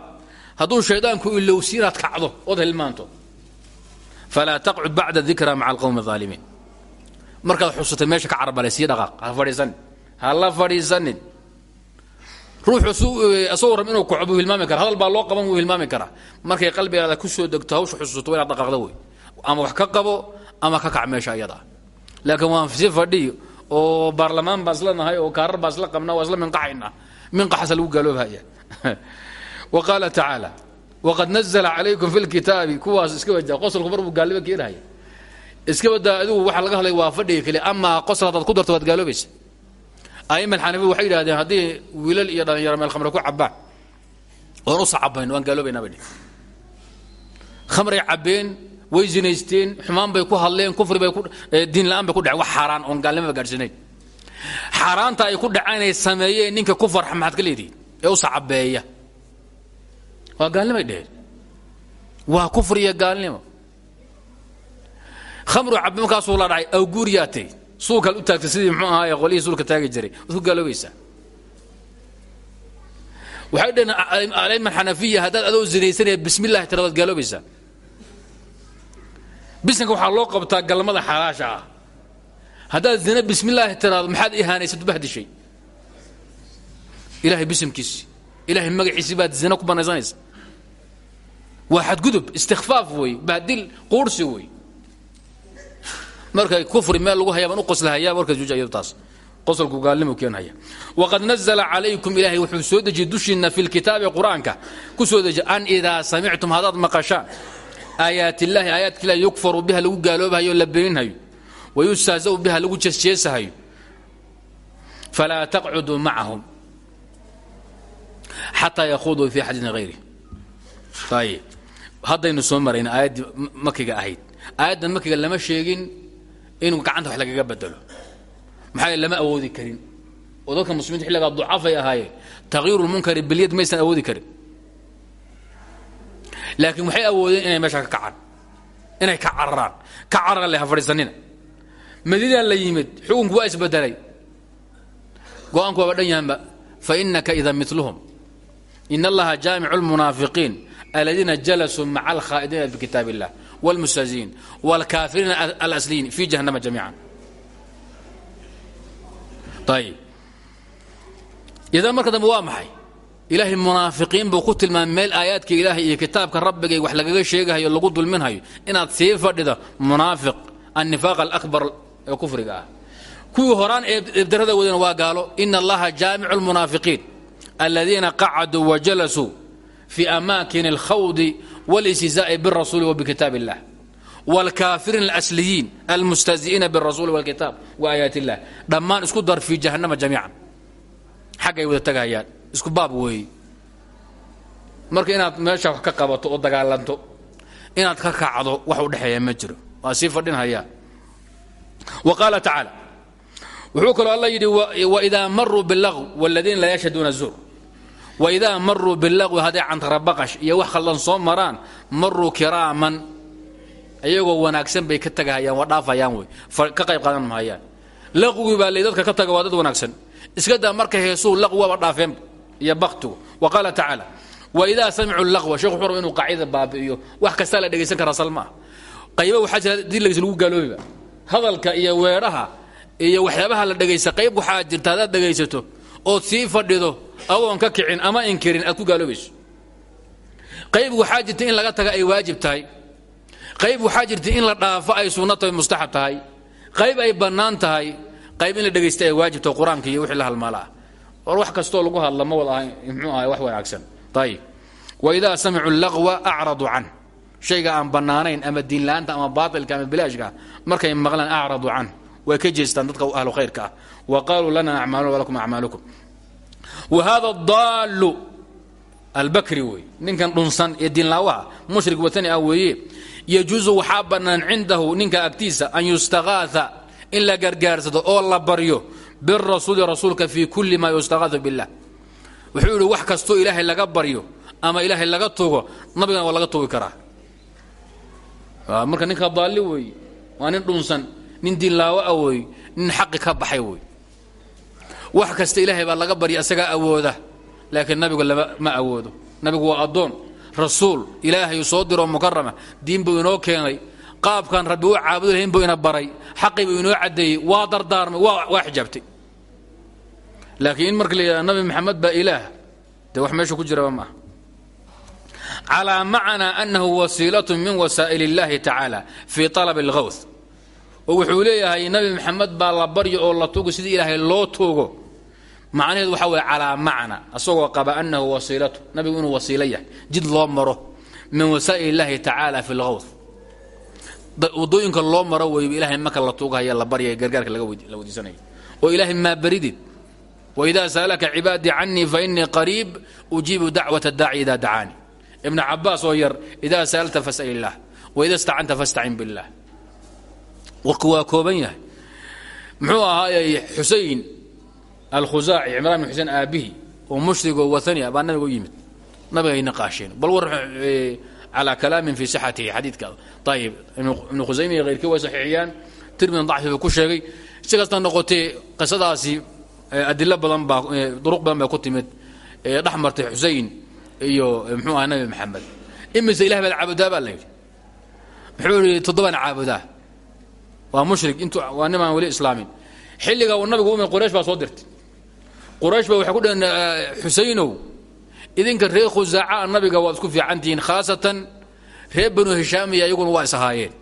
hadduu shaydaanku ilowsi inaad kacdo ood hilmaanto falaa taqcud bacda dikra maca alqowmi aalimiin markaad xusutay meesha ka carbalay sii dhaqaaq ha fadhiisanin ha la fadhiisanin ruuxu su asagoo rab inuu kaco buu hilmaami kara hadal baa loo qaban wuu hilmaami karaa markay qalbigaada ku soo degto hawsha xusuusto waa inaad dhaqaaqda wey ama wax ka qabo ama ka kac meesha iyada laakiin waan si fadhiyo oo baarlamaan baan isla nahay oo kaarar baan isla qabnaa waa isla minqaxaynaa minqaxasa lagu gaaloob haya wa qaala tacaala waqad nazla calaykum fi lkitaabi kuwaas iska waja qosolku mar buu gaalnimo keenahaya iska badaa adigu waxa laga hadlay waa keliya amaa qosol haddaad ku darto waad gaaloobaysa aima xanafi waxay yidhahdeen haddii wiilal iyo dhalinyaro meel khamre ku cabaan oon usa cabayn waan gaaloobaynaa bay khamray cabbeen way zinaysteen xumaan bay ku hadleen kufri bay diin la'aan bay ku dhaceen wax xaaraan oon gaalnimaba gaadhsanayn xaaraanta ay ku dhaceen ay sameeyeen ninka ku farxa maxaad ee usa cabbeeya waa gaalnimay dheheen waa kufri iyo gaalnimo khamru cabbe markaasuu la dhacay awguuriyaa tiri suulkaad u taagtay sidii muxuu ahaaye qolihii suulka taagi jiray waad ku gaaloobaysaa waxay dhaheen alayman xanafiya haddaad adoo zinaysanaya bismi llahi tira waad gaaloobaysaa bisanka waxaa loo qabtaa galmada xalaasha ah. Haddaad zina bismi llaahi maxaad ihaanaysad bahdishay ilahay bisamkiisi ilahay baad zina ku banaysanaysa waa xadgudub istikfaaf wey bahdil quursi wey markay kufri meel lagu hayaa baan u qoslahayaa markaas juuja iyadu taas. Qosolku gaalnimu keenhaya waqad nazla calaykum ilaahay wuxuu soo dejiyey dushiinna fi lkitaabi qur'aanka. Ku soo dejiye an idaa samictum haddaad maqashaan aayaat illaahi aayaadka ilahi yukfaru biha lagu gaaloobahayo la beeninhayo. Wayustahzau biha lagu jeesjeesahayo falaa taqcuduu macahum xataa yakhuduu fi xadiiin hayri ayib haddaynu soo marayna aayaddii makiga ahayd. Aayaddan makiga lama sheegin inuu gacanta wax lagaga bedelo maxaa lama awoodi karin. Oo muslimiinta xilligaa ducafay ahaayeen takyiiru lmunkari bilyad maysan awoodi karin. Laakiin waxay awoodeen inay meesha ka kacaan inay ka cararaan. Ka carara le ha madiinaa la yimid xukunku waa isbedelay go'aanku waaba dhan yahanba fainaka ida miluhum in allaha jaamicu lmunaafiqiin jalasuu maca alkhaa'idiina fi kitaab illah wاlmustahzi'iin wاlkaafiriina alasliyin fi jahannama jamiica ayib idan marka dambe waa munaafiqiin buu ku tilmaamay meel aayaadka iyo kitaabka rabbigay wax lagaga sheegahayo lagu dulminhayo inaad sii fadhida munaafiq annifaaq alakbar ee kufriga ah kuwii horaan ee darada wadana waa gaalo ina allaha jaamicu lmunaafiqiin aladiina qacaduu wajalasuu fi amaakin alkhawdi wاlistihzaa'i birasuuli wabikitaab illah wاlkaafiriin alasliyiin almustahzi'iina birasuuli wاlkitaab waaayaat illah dhammaan isku dar fii jahannama jamiican xaggay wada tagahayaan isku baab weeye marka inaad meesha wax ka qabato oo dagaalanto inaad ka kacdo wax u dhexeeya ma jiro waa sii fadhinhayaa wa qaala tacaala wuxuu kaloo alla yidhi waidaa maruu bilagw wladiina laa yashhaduuna zuur waidaa maruu bilagwi hadday cantarabaqash iyo wax khaldan soo maraan maruu kiraaman iyagoo wanaagsan bay ka tagahayaan waa dhaafayaan wey ka qayb qaadan mahayaan laqwigii baa lay dadka ka taga waa wanaagsan iska daa marka heesuu laqwi waaba dhaafeen iyo baktigu wa qaala tacaala waidaa samicuu laqwa sheekh wuxuu raba inuu qaacidada baabi'iyo wax kastaa la dhegaysan karaa ah qayba waxaa jira dii lagu gaaloobiba hadalka iyo weedhaha iyo waxyaabaha la dhegaysta qayb waxaa jirta haddaad ood sii fadhido adoon ka kicin ama inkirin aad ku gaaloobayso. Qayb waxaa jirta in laga taga ay waajib tahay. Qayb waxaa in la dhaafo ay sunno tahay mustaxab tahay. Qayb ay bannaan tahay qayb in la dhegaysta ay waajib tahay qur'aanka iyo wixii la halmaala. War wax kastoo lagu hadla ma wada ahay muxuu ahay wax wanaagsan. Ayib waidaa samicuu laqwa acraduu can. Shayga aan bannaanayn ama diinla'aanta ama baatilka ama bilaashka markay maqlaan acraduu can way ka jeestaan dadka ahlu khayrka ah wa qaaluu lana acmaaluna walakum acmaalukum wa hada daallu albakri wey ninkan dhunsan ee diinlaawaha mushrik watani ah weeye yajuusu waxaa bannaan cindahu ninka agtiisa an yustaqaaa in la gargaarsado oo la baryo birasuuli rasuulka fii kulli maa yustaqaau billah wuxuu yidhi wax kastoo ilaahay laga baryo ama ilaahay laga tugo nabigana waa laga tugi karaa marka ninka daalli weeye waa nin dhunsan nin diinlaawo ah wey nin xaqi ka baxay wey wax kasta ilaahay baa laga barya isagaa awooda laakiin nabigu ma awoodo. Nabigu waa addoon. Rasuul ilaahay soo diroo mukarama diin buu inoo keenay. Qaabkan rabbi u caabudu lahayn buu ina baray. Xaqii buu inoo caddeeyey. Waa dardaarmay waa xijaabtay. Laakiin in marka la yidhahda nabi maxamed baa ilaah dee wax meesha ku jiraba maaha. Calaa macnaa annahu wasiilatun min wasaa'il illahi tacaala fii talabi alghawth oo wuxuu leeyahay nabi maxamed baa la baryo oo la tugo sidii ilaahay loo tuugo. Macnaheedu waxa weye calaa macna asagoo qaba annahu wasiilatu nabigu inuu wasiilo yahay jid loo maro min wasaa'il illahi tacaala fi lghawth waddooyinka loo maro weyba ilahay marka la tuugahaya la baryaya gargaarka la weydiisanaya oo ilaahay maa baridid? Waidaa sa'alaka cibaadii canii fainii qariib ujiibu dacwata daaci idaa dacaani. Ibn cabaas oo yar idaa sa'alta fas'al illaah waida istacanta fastacin biاllah warku waa kooban yahay. Muxuu ahaayey xusayn alkhusaaci cimraan bin xuseen aabbihi oo mushrig oo waani ah baa nabiga u yimid. Nabigay niqaasheen bal war calaa kalaamin fii sixatihi xadiidka. Ayib ibnu khusayme iyo hayrkii way saxiixiyaan. Tirmidan dacfi buu ku sheegay si kasta noqotee qisadaasi adilo badan baa duruq badan baa ku timid dhex martay xusayn iyo muxuu aha nabi maxamed. Imise ilah baad caabudaa baa la yidhi? Muxuu yidhi toddobaan caabudaa waa mushrik intu waa nimaan weli islaamin. Xilliga uu nabigu umid quraysh baa soo dirtay. Quraysh baa waxay ku dhaheen xusaynow idinka reer khusaaca nabiga waad isku fiican tihiin khaasatan reer banu hishaamiya iyaguna waa is ahaayeen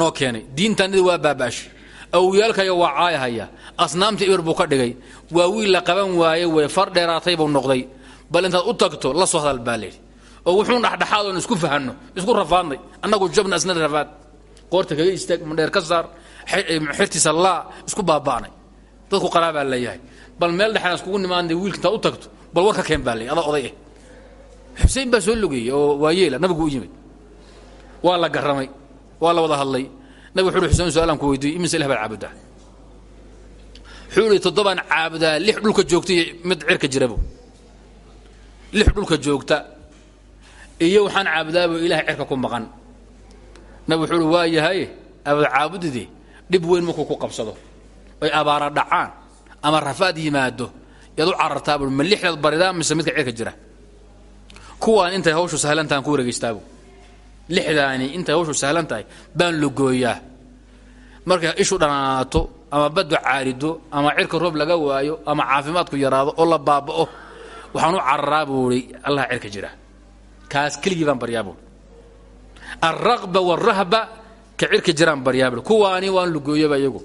noo keenay diintanida waa baaba'ashay awyaalkaya waa caayahaya asnaamta ibir buu ka dhigay. Waa wiil la qaban waaye wey far dheeraatay buu noqday. Bal intaad u tagto la soo hadal baa leedhi oo wuxuu dhexdhexaad oon isku fahanno isku rafaadnay annagu jabna asna rafaad qoorta kaga istaag mandheer ka saar xirtiisa laa isku baaba'nay dadku qaraabaa leeyahay. Bal meel dhexaan iskugu nimaanay wiilka intaad u tagto bal war ka keen baa leeyahy adaa oday eh. Xuseen baa soo lugeeyey oo waa yeela nabigu u yimid. Waa la garramay waa la wada hadlay. Nabig wuxu uhi xusein su'aalaan ku weydiiyey imise ilah baad caabudaa? Wuxuu ihi toddobaan caabudaa lix dhulka joogta iyo mid cirka jirabo lix dhulka joogta iyo waxaan caabudaabo ilahay cirka ku maqan nabig wuxuu waa yahay abaad caabudide dhib weyn markuu ku qabsado. Oy abaara dhacaan ama rafaad yimaado. Yaad u carartaabu ma mise midka cirka jira? Kuwaan intay hawshu sahlan tahan ku wareegaystaabo lixdaani intay hawshu sahlan tahay baan lugooyaa marka ishu dhanaato ama baddu caarido ama cirka roob laga waayo ama caafimaadku yaraado oo la baaba'o waxaan u cararaa buu i allah cirka jira. Kaas keligii baan baryaa buu alraqba waalrahba ka cirka jiraan baryaa buu kuwaani waan lugooyaba iyagu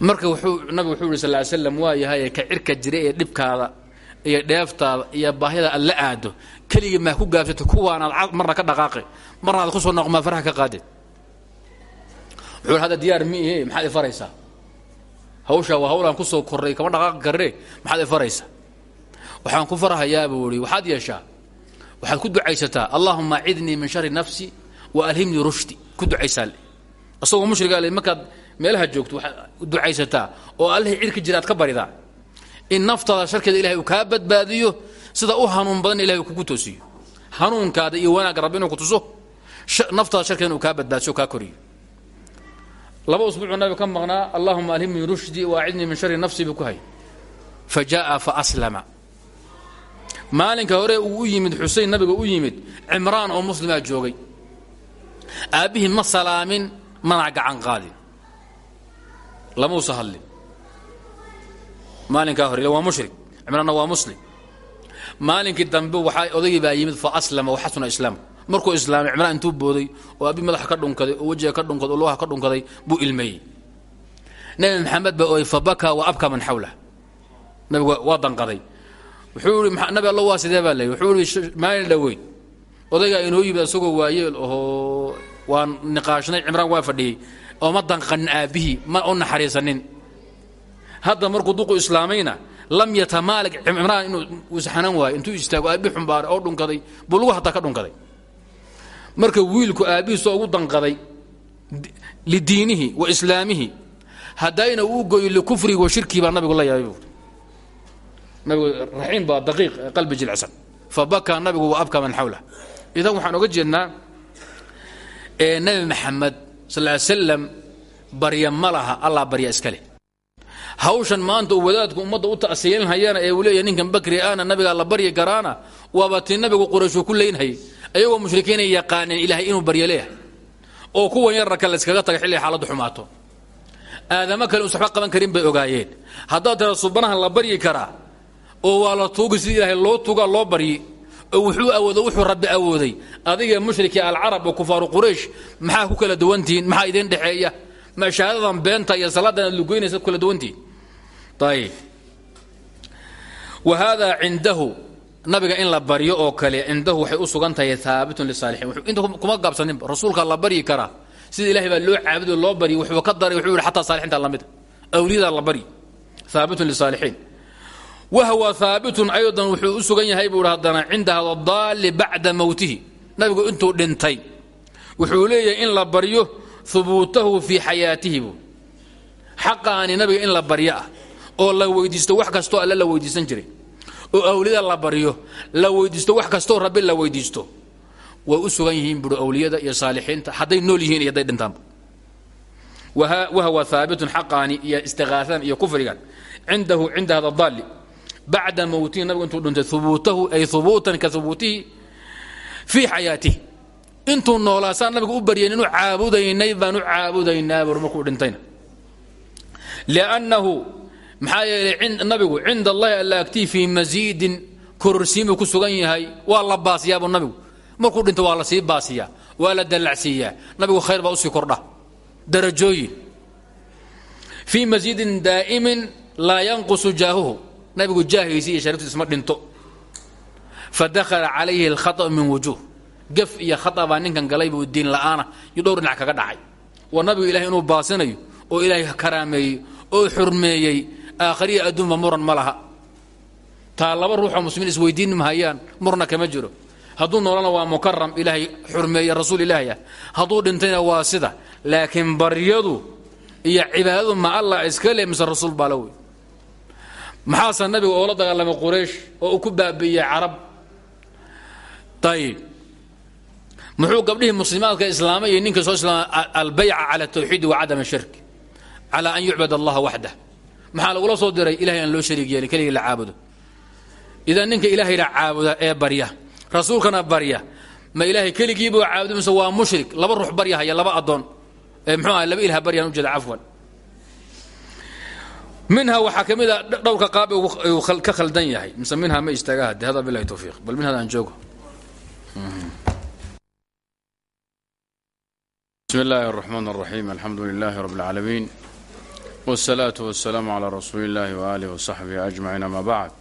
marka wuxuu nabigu wuxuu yidhi sal slam waa yahay ka cirka jira ee dhibkaada iyo dheeftaada iyo baahida aad la aado keligii maa ku gaabsato kuwaanaad marna ka dhaqaaqe marna aad ku soo noqmaa faraha ka qaadeen wuxuu hadda diyaar miihe maxaad i faraysaa hawshaa waa hawlaan ku soo korray kama dhaqaaqi karre maxaad i faraysaa waxaan ku farahayaa buu ihi waxaad yeeshaa waxaad ku ducaysataa allahuma acidnii min shari nafsi wa alhimnii rushdi. Ku ducaysaa isagoo mushrigaa le markaad meelaha joogto waxaad ducaysataa oo allihii cirka jira ka baridaa. In naftaada sharkeeda ilahay uu kaa badbaadiyo sida u hanuun badan ilahay kugu toosiyo. Hanuunkaada iyo wanaagga rabbi inuu ku tuso naftaada sharkeeda uu kaa badbaadiyo kaa koriyo. Laba usbuucuu nabiga ka maqnaa allahuma alhimnii rushdi wa acidnii min shari nafsi buu ku hay fa fa aslama maalinka hore uu u yimid xusein nabiga u yimid cimraan oo muslimaa joogay. Aabbihii ma salaamin mana gacan qaadin. Lamuusa hadlin. Maalinkaa hore waa mushrik cimraanna waa muslim. Maalinkii dambe waxaa odaygii baa yimid fa aslama waxasuna islaam markuu islaamay cimraan intuu booday oo aabbi madaxa ka dhunkaday oo wejiga ka dhunkaday oo lugaha ka dhunkaday buu ilmeeyey. Nebi maxamed baa ooyey fa bakaa wa abka man xawlah nabigu waa danqaday wuxuu ihi nabi alla waa sidee baa leeyay wuxuu ihi maalin dhoweyn odaygaa inoo yimid isagoo waayeel oo waan niqaashnay cimraan waa fadhiyey oo ma danqanin aabbihii ma u naxariisanin. Hadda markuu duqu islaamayna lam yatamaalig cimraan inuu isxanan waayo intuu istaago aabbi xumbaaray oo dhunkaday buu lagu hataa ka dhunkaday. Marka wiilku aabbihiisoo ugu danqaday lidiinihi wa islaamihi haddayna uu goyo likufrihi wa shirkii baa nabigu la yaabay buuri nabigu raxiim baa daqiiq qalbi jilicsan fa nabigu wa man xawlah idan waxaan oga jeednaa ee nebi maxamed sal ly slam barya ma laha allah barya iska leh. Hawshan maanta uu wadaadku ummadda u ta'siilinhayana ee uu ninkan bakri aana nabigaa la baryi karaana waaba nabigu qurayshuu ku leynhayay ayagoo mushrikiinay yaqaaneen ilaahay inuu baryo leeyahay. Oo kuwan yararka layskaga taga xilliga xaaladdu xumaato. Aadamo kale uus qaban karin bay ogaayeen. Haddaad tira la baryi karaa oo waa la tuugi sidii ilaahay loo tuugaa loo baryi oo wuxuu awoodo wuxuu rabbi awooday. Adiga mushrikii alcarab oo kufaaru quraysh maxaa ku kala duwantihiin maxaa idin dhexeeya? Ma shahaadadan beenta iyo salaadan aad lugoynaysa ku kala duwantihiin ayib wa haadaa cindahu nabiga in la baryo oo kale cindahu waxay u sugan tahay haabitun lisaalixiin. Inta kuma gaabsaninba rasuulkaa la baryi karaa sida ilahay baa loo caabudo loo baryi wuxuu ka daray wuxuu yihi xataa saalixiinta lamida awliyadaa la baryi haabitun lisaalixiin wahwa haabitun aydan wuxuu u sugan yahay buu haddana cinda hada daalli bacda mowtihi nabigu intuu dhintay wuxuu leeyahay in la baryo hubuutahu fii xayaatihi buu nabiga in la baryo oo la weydiisto wax kastoo alle la weydiisan jiray oo awliyada la baryo la weydiisto wax kastoo rabbi la weydiisto way u sugan yihiin buui awliyada iyo saalixiinta hadday nool yihiin iyo hadday dhintaanba wahwa haabitun xaqaani iyo istikaasan iyo kufrigan cindahu cinda hada bacda mowtihi nabigu intuu dhintay ubuutahu ay hubuutan ka hubuutihi fii xayaatihi. Intuu noolaa saan nabigu u baryayn inuu caabudaynay baan u caabudaynaa bur markuu dhintayna. Liannahu maxaa yeelay nabigu cinda allahi alla agtii fii masiidin kororsiinbuu ku sugan yahay waa la baasiyaabuu nabigu. Markuu dhinto waa la sii baasiyaa waa la dallacsiiyaa nabigu khayr baa u sii kordha. Darajooyin. Fii masiidin daa'imin laa yanqusu jaahuhu nabigu jaahiisi iyo sharaftiis ma dhinto. Fadakhala calayhi alkhata min wujuuh. Gaf iyo khata baa ninkan galay buu diin la'aana. Iyo dhowr dhinac kaga dhacay. Waa nabigu ilahay inuu baasinayo oo ilaahay karaameeyey oo xurmeeyey. Aakhariya adduunba muran ma laha. Taa laba ruuxoo muslimiin isweydiin mahayaan murna kama jiro. Hadduu noolana waa mukaram ilaahay xurmeeye rasuul ilaahi ah. Hadduu dhintayna waa sida. Laakiin baryadu iyo cibaadadu ma allah iska le mise rasuul baa la wey maxaase nabiga oo la dagaalamay quraysh oo ku baabi'iyey carab? Ayib muxuu gabdhihii muslimaadka islaamay iyo ninka soo islaamay albayca cala tawxiidi wa cadam shirk cala an yucbad allaha waxdah. Maxaa lagula soo diray? Ilahay aan loo shariig yeelin keligii la caabudo. Idan ninka ilaahayna caabuda ee barya rasuulkana barya ma ilaahay keligiibuu caabudo mise waa mushrik laba ruux baryahaya laba adoon mxuu aha laba ilaha baryaan ujeeda cafwan minha waxaa ka mid a dhowrka qaab uu ka khaldan yahay mise minha ma istaaga hade hada bilahi towfiiq bal min hada aan joogo بسم الله الرحمن الرحيم الحمد لله رب العالمين والصلاة والسلام على رسول الله وآله وصحبه أجمعين أما بعد